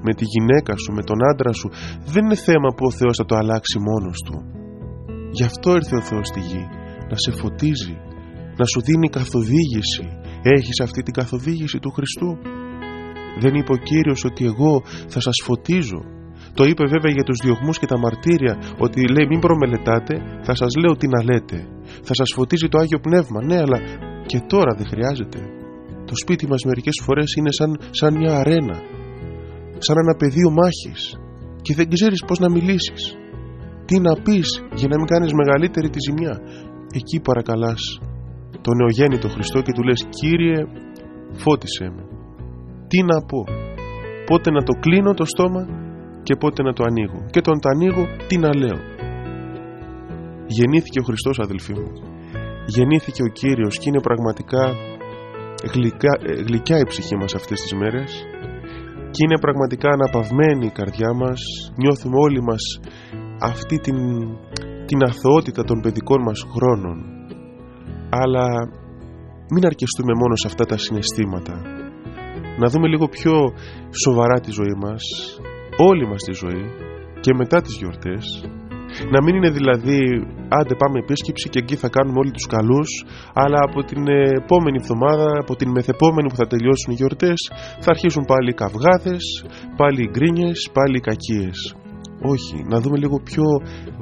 Με τη γυναίκα σου, με τον άντρα σου. Δεν είναι θέμα που ο Θεός θα το αλλάξει μόνος του. Γι' αυτό ήρθε ο Θεός στη γη. Να σε φωτίζει. Να σου δίνει καθοδήγηση. Έχεις αυτή την καθοδήγηση του Χριστού. Δεν είπε ο Κύριος ότι εγώ θα σας φωτίζω το είπε βέβαια για τους διωγμούς και τα μαρτύρια ότι λέει μην προμελετάτε, θα σας λέω τι να λέτε. Θα σας φωτίζει το Άγιο Πνεύμα. Ναι, αλλά και τώρα δεν χρειάζεται. Το σπίτι μας μερικές φορές είναι σαν, σαν μια αρένα. Σαν ένα πεδίο μάχης. Και δεν ξέρεις πώς να μιλήσεις. Τι να πεις για να μην κάνεις μεγαλύτερη τη ζημιά. Εκεί παρακαλάς τον νεογέννητο Χριστό και του λες Κύριε φώτισέ με. Τι να πω. Πότε να το κλείνω το στόμα και πότε να το ανοίγω. Και τον το ανοίγω, τι να λέω. Γεννήθηκε ο Χριστός αδελφοί μου. Γεννήθηκε ο Κύριος και είναι πραγματικά γλυκά, ε, γλυκιά η ψυχή μας αυτές τις μέρες και είναι πραγματικά αναπαυμένη η καρδιά μας. Νιώθουμε όλοι μας αυτή την, την αθωότητα των παιδικών μας χρόνων. Αλλά μην αρκεστούμε μόνο σε αυτά τα συναισθήματα. Να δούμε λίγο πιο σοβαρά τη ζωή μας όλη μας τη ζωή και μετά τις γιορτές να μην είναι δηλαδή άντε πάμε επίσκεψη και εκεί θα κάνουμε όλοι τους καλούς αλλά από την επόμενη εβδομάδα, από την μεθεπόμενη που θα τελειώσουν οι γιορτές θα αρχίσουν πάλι οι καυγάδες, πάλι οι γκρίνιες, πάλι οι κακίες. Όχι, να δούμε λίγο πιο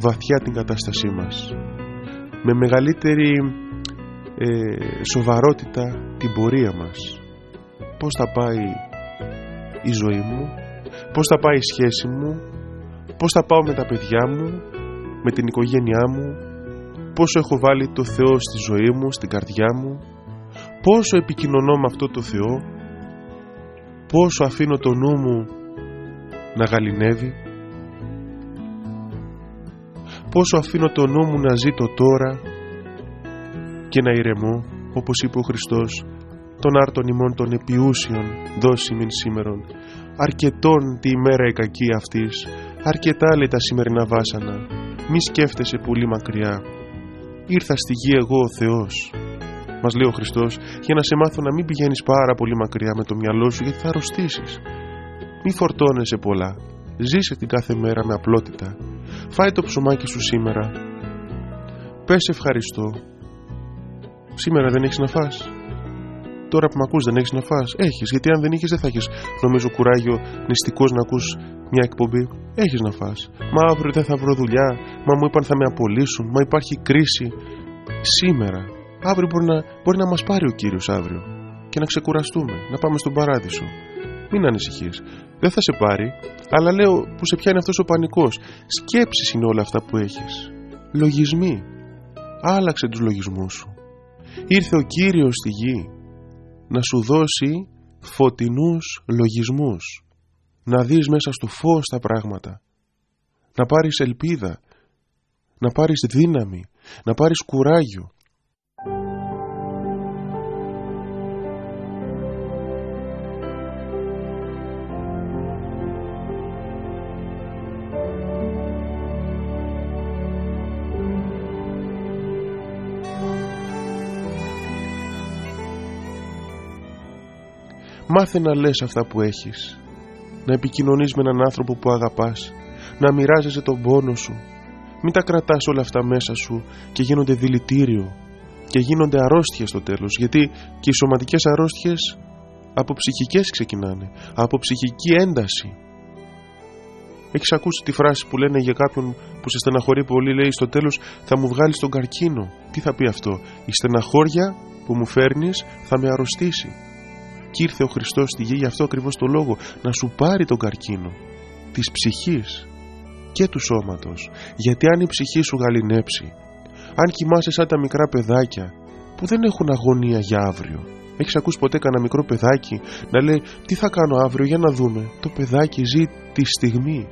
βαθιά την κατάστασή μας. Με μεγαλύτερη ε, σοβαρότητα την πορεία μας. Πώς θα πάει η ζωή μου, πώς θα πάει η σχέση μου, πώς θα πάω με τα παιδιά μου, με την οικογένειά μου, πόσο έχω βάλει το Θεό στη ζωή μου, στην καρδιά μου, πόσο επικοινωνώ με αυτό το Θεό, πόσο αφήνω το νου μου να γαλινεύει, πόσο αφήνω το νου μου να ζει το τώρα και να ηρεμώ, όπως είπε ο Χριστός, τον άρτον ημών των επιούσιων δώσει μην σήμερον, αρκετών τη ημέρα η κακή αυτής, αρκετά λέει τα σημερινά βάσανα, μη σκέφτεσαι πολύ μακριά. Ήρθα στη γη εγώ ο Θεός. Μας λέει ο Χριστός για να σε μάθω να μην πηγαίνεις πάρα πολύ μακριά με το μυαλό σου γιατί θα αρρωστήσεις. Μη φορτώνεσαι πολλά. Ζήσε την κάθε μέρα με απλότητα. Φάει το ψωμάκι σου σήμερα. Πες ευχαριστώ. Σήμερα δεν έχεις να φας. Τώρα που με ακούς δεν έχεις να φας. Έχεις, γιατί αν δεν είχες δεν θα έχεις νομίζω κουράγιο νηστικός να ακούς μια εκπομπή. Έχεις να φας. Μα αύριο δεν θα βρω δουλειά. Μα μου είπαν θα με απολύσουν. Μα υπάρχει κρίση. Σήμερα. Αύριο μπορεί να, μπορεί να μας πάρει ο Κύριος αύριο. Και να ξεκουραστούμε. Να πάμε στον παράδεισο. Μην ανησυχείς. Δεν θα σε πάρει. Αλλά λέω που σε πιάνει αυτός ο πανικός. Σκέψεις είναι όλα αυτά που έχεις. Λογισμοί. Άλλαξε τους λογισμούς σου. Ήρθε ο Κύριος στη γη να σου δώσει φωτεινούς λογισμούς. Να δεις μέσα στο φως τα πράγματα. Να πάρεις ελπίδα. Να πάρεις δύναμη. Να πάρεις κουράγιο Μάθε να λες αυτά που έχεις να επικοινωνείς με έναν άνθρωπο που αγαπάς, να μοιράζεσαι τον πόνο σου. Μην τα κρατάς όλα αυτά μέσα σου και γίνονται δηλητήριο και γίνονται αρρώστιες στο τέλος, γιατί και οι σωματικές αρρώστιες από ψυχικές ξεκινάνε, από ψυχική ένταση. Έχεις ακούσει τη φράση που λένε για κάποιον που σε στεναχωρεί πολύ, λέει στο τέλος θα μου βγάλεις τον καρκίνο. Τι θα πει αυτό, η στεναχώρια που μου φέρνεις θα με αρρωστήσει και ήρθε ο Χριστός στη γη για αυτό ακριβώς το λόγο να σου πάρει τον καρκίνο της ψυχής και του σώματος. Γιατί αν η ψυχή σου γαλινέψει αν κοιμάσαι σαν τα μικρά παιδάκια που δεν έχουν αγωνία για αύριο Έχεις ακούσει ποτέ κανένα μικρό παιδάκι να λέει τι θα κάνω αύριο για να δούμε Το παιδάκι ζει τη στιγμή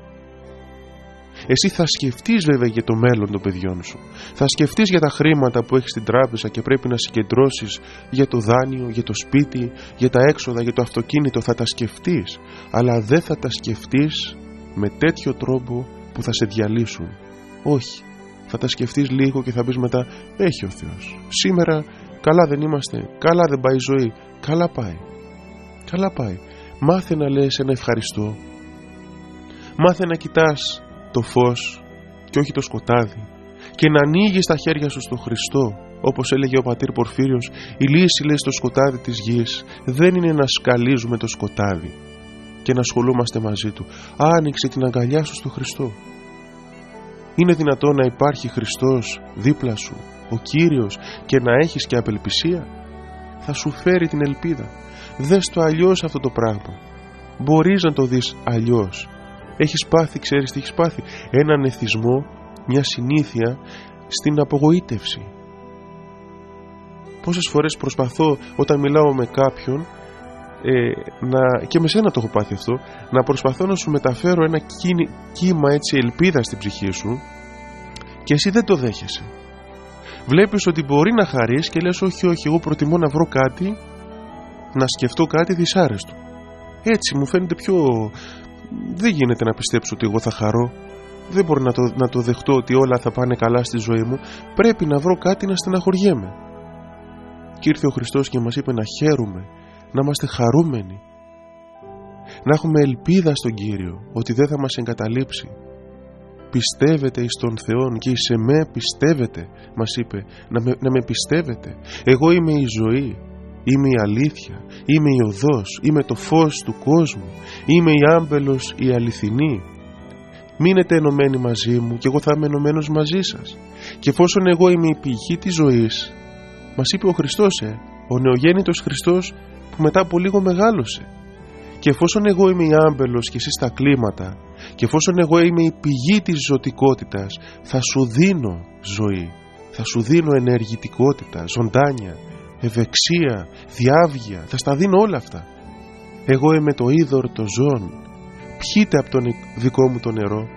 εσύ θα σκεφτείς βέβαια για το μέλλον των παιδιών σου. Θα σκεφτείς για τα χρήματα που έχεις στην τράπεζα και πρέπει να συγκεντρώσεις για το δάνειο, για το σπίτι, για τα έξοδα, για το αυτοκίνητο. Θα τα σκεφτείς. Αλλά δεν θα τα σκεφτείς με τέτοιο τρόπο που θα σε διαλύσουν. Όχι. Θα τα σκεφτείς λίγο και θα πεις μετά έχει ο Θεός. Σήμερα καλά δεν είμαστε, καλά δεν πάει η ζωή. Καλά πάει. Καλά πάει. Μάθε να λες ένα ευχαριστώ. Μάθε να κοιτάς το φως και όχι το σκοτάδι. Και να ανοίγει τα χέρια σου στο Χριστό όπως έλεγε ο πατήρ Πορφύριος η λύση λέει στο σκοτάδι της γης δεν είναι να σκαλίζουμε το σκοτάδι και να ασχολούμαστε μαζί του. Άνοιξε την αγκαλιά σου στο Χριστό. Είναι δυνατό να υπάρχει Χριστός δίπλα σου ο Κύριος και να έχεις και απελπισία. Θα σου φέρει την ελπίδα. Δες το αλλιώς αυτό το πράγμα. Μπορείς να το δεις αλλιώς έχεις πάθει, ξέρεις τι έχεις πάθει. Έναν εθισμό, μια συνήθεια στην απογοήτευση. Πόσες φορές προσπαθώ όταν μιλάω με κάποιον ε, να, και με σένα το έχω πάθει αυτό να προσπαθώ να σου μεταφέρω ένα κύμα έτσι ελπίδα στην ψυχή σου και εσύ δεν το δέχεσαι. Βλέπεις ότι μπορεί να χαρείς και λες όχι όχι εγώ προτιμώ να βρω κάτι να σκεφτώ κάτι δυσάρεστο. Έτσι μου φαίνεται πιο... Δεν γίνεται να πιστέψω ότι εγώ θα χαρώ. Δεν μπορώ να το, να το δεχτώ ότι όλα θα πάνε καλά στη ζωή μου. Πρέπει να βρω κάτι να στεναχωριέμαι. Και ήρθε ο Χριστός και μας είπε να χαίρουμε, να είμαστε χαρούμενοι. Να έχουμε ελπίδα στον Κύριο ότι δεν θα μας εγκαταλείψει. Πιστεύετε εις τον Θεό και εις εμέ πιστεύετε, μας είπε, να με, να με πιστεύετε. Εγώ είμαι η ζωή, Είμαι η αλήθεια, είμαι η οδός, είμαι το φως του κόσμου, είμαι η άμπελος η αληθινή. Μείνετε ενωμένοι μαζί μου και εγώ θα είμαι ενωμένος μαζί σας. Και εφόσον εγώ είμαι η πηγή της ζωής, μας είπε ο Χριστός, ε, ο νεογέννητος Χριστός που μετά από λίγο μεγάλωσε. Και εφόσον εγώ είμαι η άμπελος και εσείς τα κλίματα, και εφόσον εγώ είμαι η πηγή της ζωτικότητας, θα σου δίνω ζωή, θα σου δίνω ενεργητικότητα, ζωντάνια, ευεξία, διάβγεια, θα στα δίνω όλα αυτά. Εγώ είμαι το είδωρ το ζών, πιείτε από τον δικό μου το νερό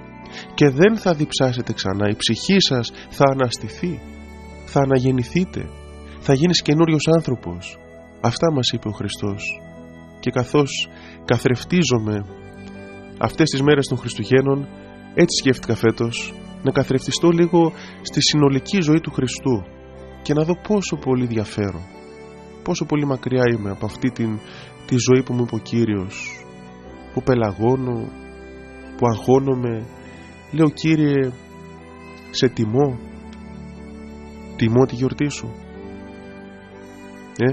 και δεν θα διψάσετε ξανά, η ψυχή σας θα αναστηθεί, θα αναγεννηθείτε, θα γίνεις καινούριος άνθρωπος. Αυτά μας είπε ο Χριστός και καθώς καθρεφτίζομαι αυτές τις μέρες των Χριστουγέννων έτσι σκέφτηκα φέτος να καθρεφτιστώ λίγο στη συνολική ζωή του Χριστού και να δω πόσο πολύ διαφέρω πόσο πολύ μακριά είμαι από αυτή την, τη ζωή που μου είπε ο Κύριος που πελαγώνω που αγχώνομαι. Λέω Κύριε σε τιμώ τιμώ τη γιορτή σου ε;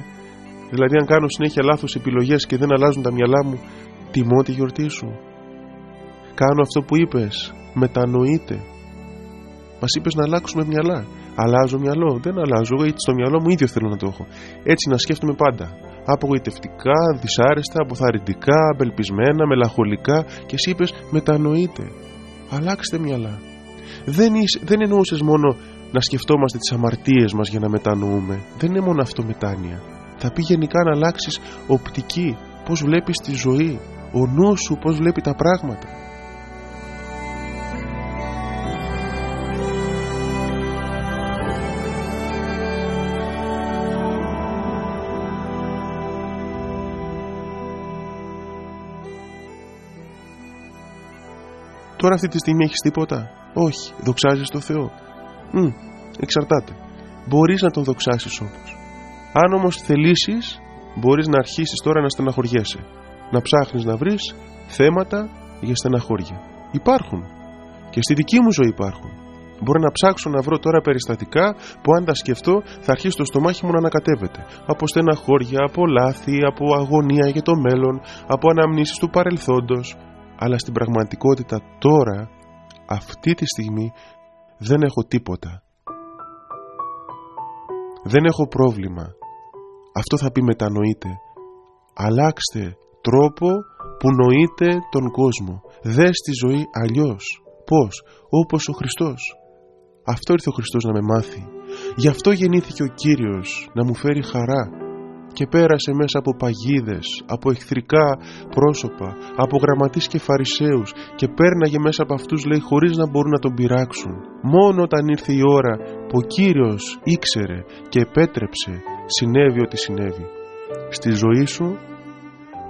δηλαδή αν κάνω συνέχεια λάθος επιλογές και δεν αλλάζουν τα μυαλά μου τιμώ τη γιορτή σου. Κάνω αυτό που είπες μετανοείται. Μας είπες να αλλάξουμε μυαλά Αλλάζω μυαλό. Δεν αλλάζω. Εγώ στο μυαλό μου ίδιο θέλω να το έχω. Έτσι να σκέφτομαι πάντα. Απογοητευτικά, δυσάρεστα, αποθαρρυντικά, απελπισμένα, μελαγχολικά και εσύ είπες μετανοείτε. Αλλάξτε μυαλά. Δεν, δεν εννοούσες μόνο να σκεφτόμαστε τις αμαρτίες μας για να μετανοούμε. Δεν είναι μόνο αυτό μετάνοια. Θα πει γενικά να αλλάξεις οπτική. Πώς βλέπεις τη ζωή. Ο νους σου πώς βλέπει τα πράγματα. Τώρα αυτή τη στιγμή έχεις τίποτα; Όχι. Δοξάζεις το Θεό. Μ, εξαρτάται. Μπορείς να τον δοξάσεις όμως. Αν όμως θελήσεις, μπορείς να αρχίσεις τώρα να στεναχωριέσαι. Να ψάχνεις να βρεις θέματα για στεναχώρια. Υπάρχουν. Και στη δική μου ζωή υπάρχουν. Μπορώ να ψάξω να βρω τώρα περιστατικά που αν τα σκεφτώ θα αρχίσει το στομάχι μου να ανακατεύεται. Από στεναχώρια, από λάθη, από αγωνία για το μέλλον, από αναμνήσεις του παρελθόντος αλλά στην πραγματικότητα τώρα αυτή τη στιγμή δεν έχω τίποτα. Δεν έχω πρόβλημα. Αυτό θα πει μετανοείτε αλλάξτε τρόπο που νοείτε τον κόσμο. Δες τη ζωή αλλιώς. Πως όπως ο Χριστός. Αυτό ήρθε ο Χριστός να με μάθει. Γι' αυτό γεννήθηκε ο Κύριος να μου φέρει χαρά και πέρασε μέσα από παγίδες, από εχθρικά πρόσωπα, από γραμματείς και φαρισαίους και πέρναγε μέσα από αυτούς λέει χωρίς να μπορούν να τον πειράξουν. Μόνο όταν ήρθε η ώρα που ο Κύριος ήξερε και επέτρεψε συνέβη ό,τι συνέβη. Στη ζωή σου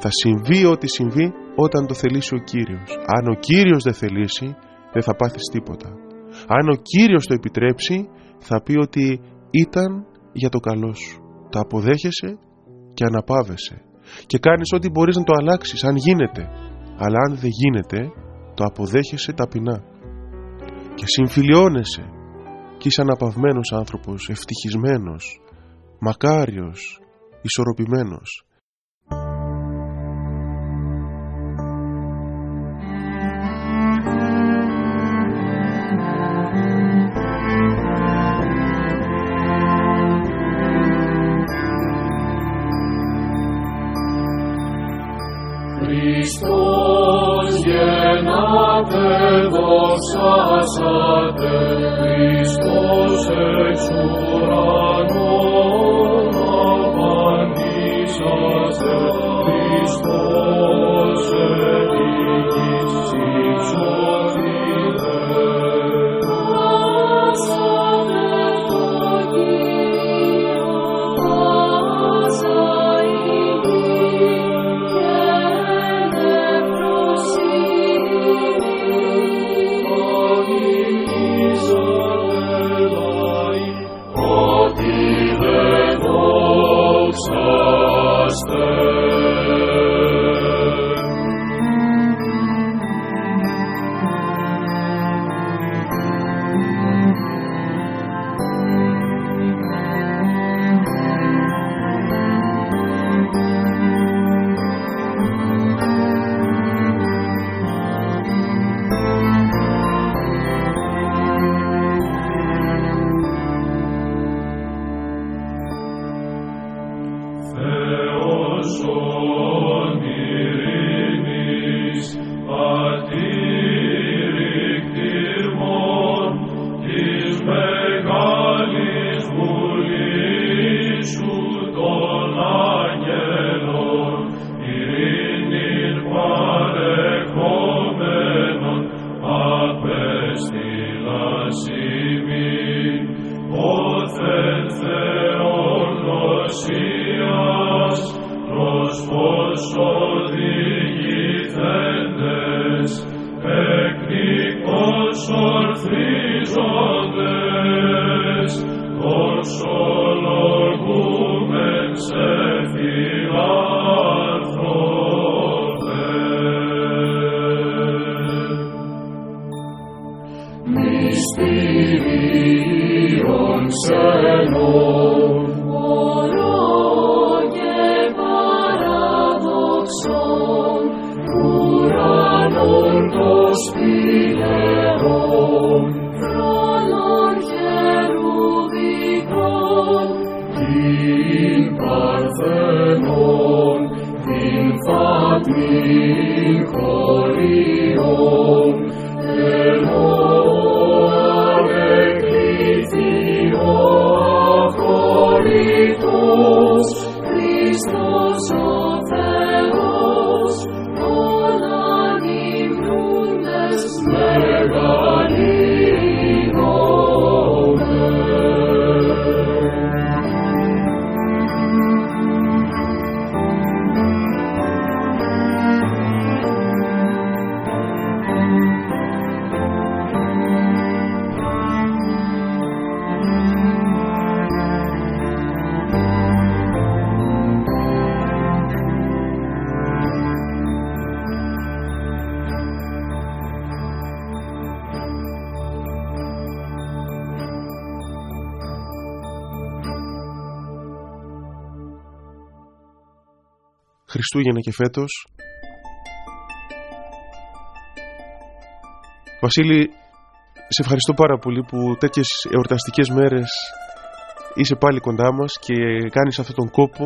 θα συμβεί ό,τι συμβεί όταν το θελήσει ο Κύριος. Αν ο Κύριος δεν θελήσει δεν θα πάθεις τίποτα. Αν ο Κύριος το επιτρέψει θα πει ότι ήταν για το καλό σου. Το αποδέχεσαι και αναπάβεσαι. Και κάνεις ό,τι μπορείς να το αλλάξεις αν γίνεται. Αλλά αν δεν γίνεται το αποδέχεσαι ταπεινά. Και συμφιλιώνεσαι. Και είσαι αναπαυμένος άνθρωπος ευτυχισμένος μακάριος ισορροπημένος δοξάσατε, Χριστούγεννα και φέτος. Βασίλη, σε ευχαριστώ πάρα πολύ που τέτοιες εορταστικές μέρες είσαι πάλι κοντά μας και κάνεις αυτόν τον κόπο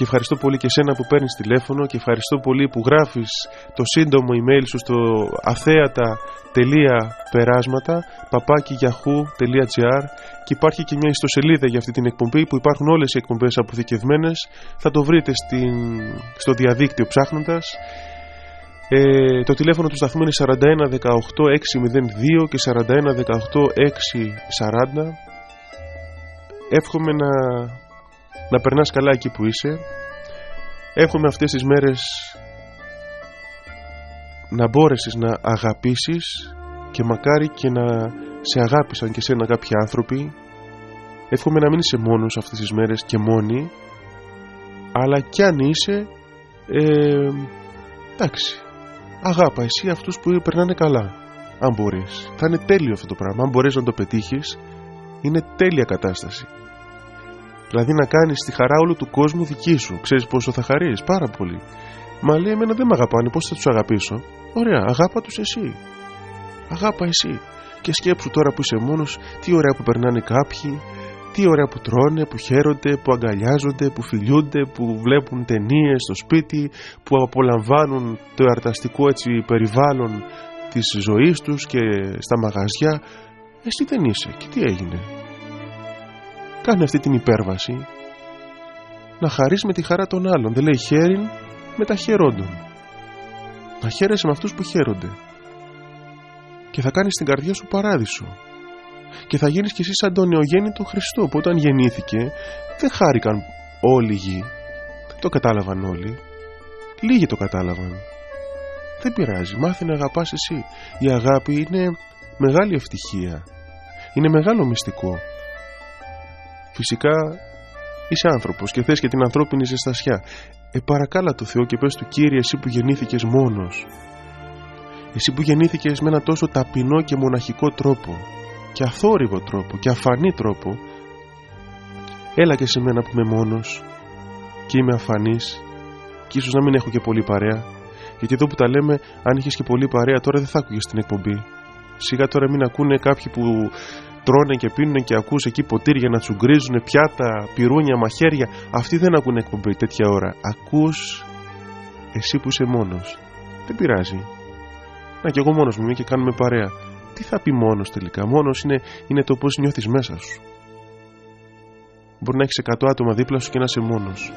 και ευχαριστώ πολύ και σένα που παίρνεις τηλέφωνο και ευχαριστώ πολύ που γράφεις το σύντομο email σου στο αθέατα.περάσματα παπάκι.yahoo.gr και υπάρχει και μια ιστοσελίδα για αυτή την εκπομπή που υπάρχουν όλες οι εκπομπές αποθηκευμένες. Θα το βρείτε στην, στο διαδίκτυο ψάχνοντας. Ε, το τηλέφωνο του σταθμού είναι 41 18 602 και 41 18 640 εύχομαι να, να περνάς καλά εκεί που είσαι. Εύχομαι αυτές τις μέρες να μπόρεσες να αγαπήσεις και μακάρι και να σε αγάπησαν και σένα κάποιοι άνθρωποι. Εύχομαι να μην είσαι μόνος αυτές τις μέρες και μόνη αλλά κι αν είσαι ε, εντάξει αγάπα εσύ αυτούς που περνάνε καλά. Αν μπορείς. Θα είναι τέλειο αυτό το πράγμα. Αν μπορείς να το πετύχεις είναι τέλεια κατάσταση δηλαδή να κάνεις τη χαρά όλου του κόσμου δική σου ξέρεις πόσο θα χαρείς πάρα πολύ μα λέει εμένα δεν με αγαπάνε πως θα τους αγαπήσω; Ωραία αγάπα τους εσύ αγάπα εσύ και σκέψου τώρα που είσαι μόνος τι ωραία που περνάνε κάποιοι τι ωραία που τρώνε, που χαίρονται, που αγκαλιάζονται, που φιλιούνται, που βλέπουν ταινίες στο σπίτι, που απολαμβάνουν το αρταστικό έτσι περιβάλλον της ζωής τους και στα μαγαζιά. Εσύ δεν είσαι και τι έγινε; Κάνε αυτή την υπέρβαση. Να χαρείς με τη χαρά των άλλων. Δεν λέει χέριν με τα χαιρόντων. Να χαίρεσαι με αυτούς που χαίρονται. Και θα κάνεις την καρδιά σου παράδεισο. Και θα γίνεις κι εσύ σαν τον νεογέννητο Χριστό που όταν γεννήθηκε δεν χάρηκαν όλοι οι γη. Δεν το κατάλαβαν όλοι. Λίγοι το κατάλαβαν. Δεν πειράζει, μάθε να αγαπάς εσύ. Η αγάπη είναι μεγάλη ευτυχία. Είναι μεγάλο μυστικό φυσικά είσαι άνθρωπος και θες και την ανθρώπινη ζεστασιά. Ε παρακάλα το Θεό και πες του Κύριε εσύ που γεννήθηκες μόνος. Εσύ που γεννήθηκες με ένα τόσο ταπεινό και μοναχικό τρόπο και αθόρυβο τρόπο και αφανή τρόπο έλα και σε μένα που είμαι μόνος και είμαι αφανής και ίσως να μην έχω και πολύ παρέα. Γιατί εδώ που τα λέμε αν είχες και πολύ παρέα τώρα δεν θα άκουγες την εκπομπή. Σιγά τώρα μην ακούνε κάποιοι που τρώνε και πίνουν και ακούς εκεί ποτήρια να τσουγκρίζουν πιάτα, πυρούνια, μαχαίρια αυτοί δεν ακούνε εκπομπή τέτοια ώρα ακούς εσύ που είσαι μόνος δεν πειράζει να και εγώ μόνος μου είμαι και κάνουμε παρέα. Τι θα πει μόνος τελικά; Μόνος είναι, είναι το πώς νιώθεις μέσα σου. Μπορεί να έχεις 100 άτομα δίπλα σου και να είσαι μόνος.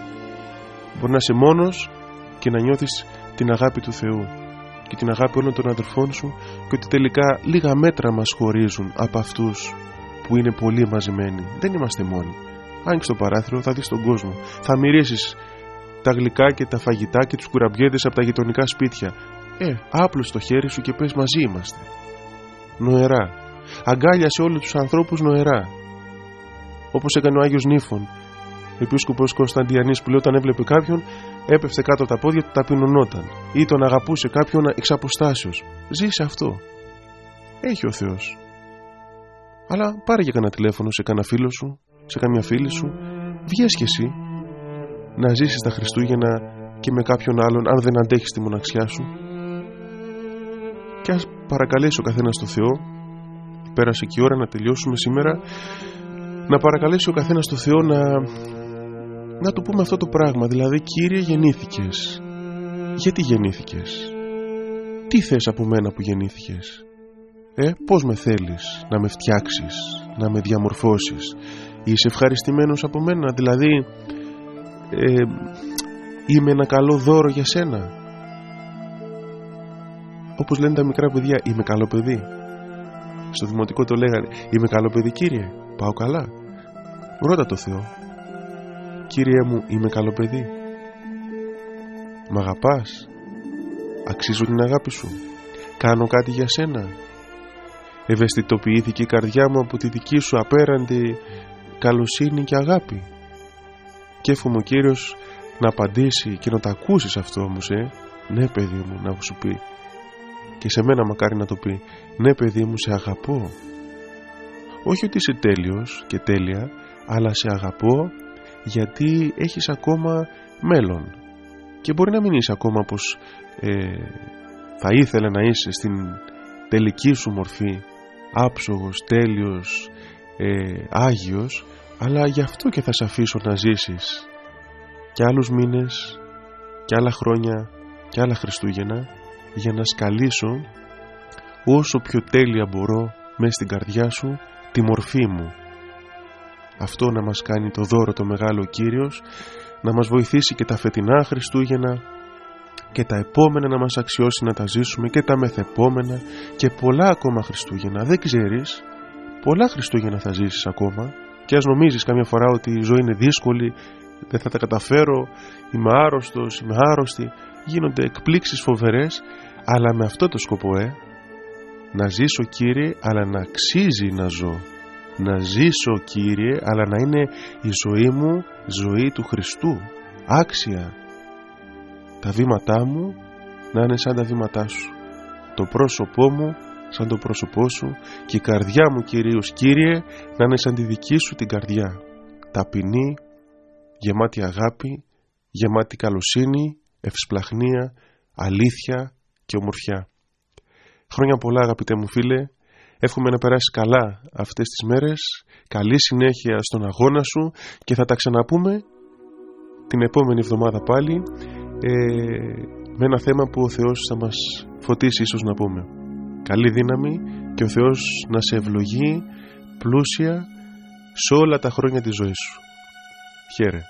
Μπορεί να είσαι μόνος και να νιώθεις την αγάπη του Θεού και την αγάπη όλων των αδερφών σου και ότι τελικά λίγα μέτρα μας χωρίζουν από αυτούς που είναι πολύ μαζεμένοι. Δεν είμαστε μόνοι. Άνοιξε το παράθυρο, θα δεις τον κόσμο. Θα μυρίσεις τα γλυκά και τα φαγητά και τους κουραμπιέδες από τα γειτονικά σπίτια. Ε, άπλωσε το χέρι σου και πες μαζί είμαστε. Νοερά. Αγκάλιασε όλους τους ανθρώπους νοερά. Όπως έκανε ο Άγιος Νίφων, επίσκοπος Κωνσταντιανής που λέει όταν έβλεπε κάποιον έπεφτε κάτω τα πόδια του ταπεινωνόταν ή τον αγαπούσε κάποιον εξ αποστάσεως. Ζήσε αυτό. Έχει ο Θεός. Αλλά πάρε και κανένα τηλέφωνο σε κανένα φίλο σου, σε καμιά φίλη σου. Βγες κι εσύ να ζήσεις τα Χριστούγεννα και με κάποιον άλλον αν δεν αντέχεις τη μοναξιά σου. Και ας παρακαλέσει ο καθένας το Θεό, πέρασε και η ώρα να τελειώσουμε σήμερα, να παρακαλέσει ο καθένας το Θεό να, να του πούμε αυτό το πράγμα, δηλαδή Κύριε γεννήθηκες. Γιατί γεννήθηκες; Τι θες από μένα που γεννήθηκες; Ε, πώς με θέλεις να με φτιάξεις, να με διαμορφώσεις; Είσαι ευχαριστημένος από μένα, δηλαδή ε, είμαι ένα καλό δώρο για σένα; Όπως λένε τα μικρά παιδιά, είμαι καλό παιδί. Στο δημοτικό το λέγανε, είμαι καλό παιδί κύριε, πάω καλά. Ρώτα το Θεό. Κύριε μου, είμαι καλό παιδί. Μ' αγαπάς. Αξίζω την αγάπη σου. Κάνω κάτι για σένα ευαισθητοποιήθηκε η καρδιά μου από τη δική σου απέραντη καλοσύνη και αγάπη και εύχομαι ο Κύριος να απαντήσει και να το ακούσεις αυτό όμως ε. ναι παιδί μου να σου πει και σε μένα μακάρι να το πει ναι παιδί μου σε αγαπώ όχι ότι είσαι τέλειος και τέλεια αλλά σε αγαπώ γιατί έχεις ακόμα μέλλον. Και μπορεί να μην είσαι ακόμα πως ε, θα ήθελε να είσαι στην τελική σου μορφή άψογος, τέλειος, ε, Άγιος αλλά γι' αυτό και θα σε αφήσω να ζήσεις και άλλους μήνες και άλλα χρόνια και άλλα Χριστούγεννα για να σκαλίσω όσο πιο τέλεια μπορώ μέσα στην καρδιά σου τη μορφή μου αυτό να μας κάνει το δώρο το μεγάλο Κύριος να μας βοηθήσει και τα φετινά Χριστούγεννα και τα επόμενα να μας αξιώσει να τα ζήσουμε και τα μεθεπόμενα και πολλά ακόμα Χριστούγεννα. Δεν ξέρεις, πολλά Χριστούγεννα θα ζήσεις ακόμα και ας νομίζεις καμιά φορά ότι η ζωή είναι δύσκολη, δεν θα τα καταφέρω, είμαι άρρωστος, είμαι άρρωστη, γίνονται εκπλήξεις φοβερές, αλλά με αυτό το σκοπό, ε, να ζήσω Κύριε, αλλά να αξίζει να ζω. Να ζήσω Κύριε, αλλά να είναι η ζωή μου ζωή του Χριστού, άξια, τα βήματά μου να είναι σαν τα βήματά σου. Το πρόσωπό μου σαν το πρόσωπό σου και η καρδιά μου κυρίως Κύριε να είναι σαν τη δική σου την καρδιά. Ταπεινή, γεμάτη αγάπη γεμάτη καλοσύνη, ευσπλαχνία, αλήθεια και ομορφιά. Χρόνια πολλά αγαπητέ μου φίλε Εύχομαι να περάσεις καλά αυτές τις μέρες Καλή συνέχεια στον αγώνα σου Και θα τα ξαναπούμε την επόμενη εβδομάδα πάλι ε, με ένα θέμα που ο Θεός θα μας φωτίσει ίσως να πούμε. Καλή δύναμη και ο Θεός να σε ευλογεί πλούσια σε όλα τα χρόνια της ζωής σου. Χαίρε.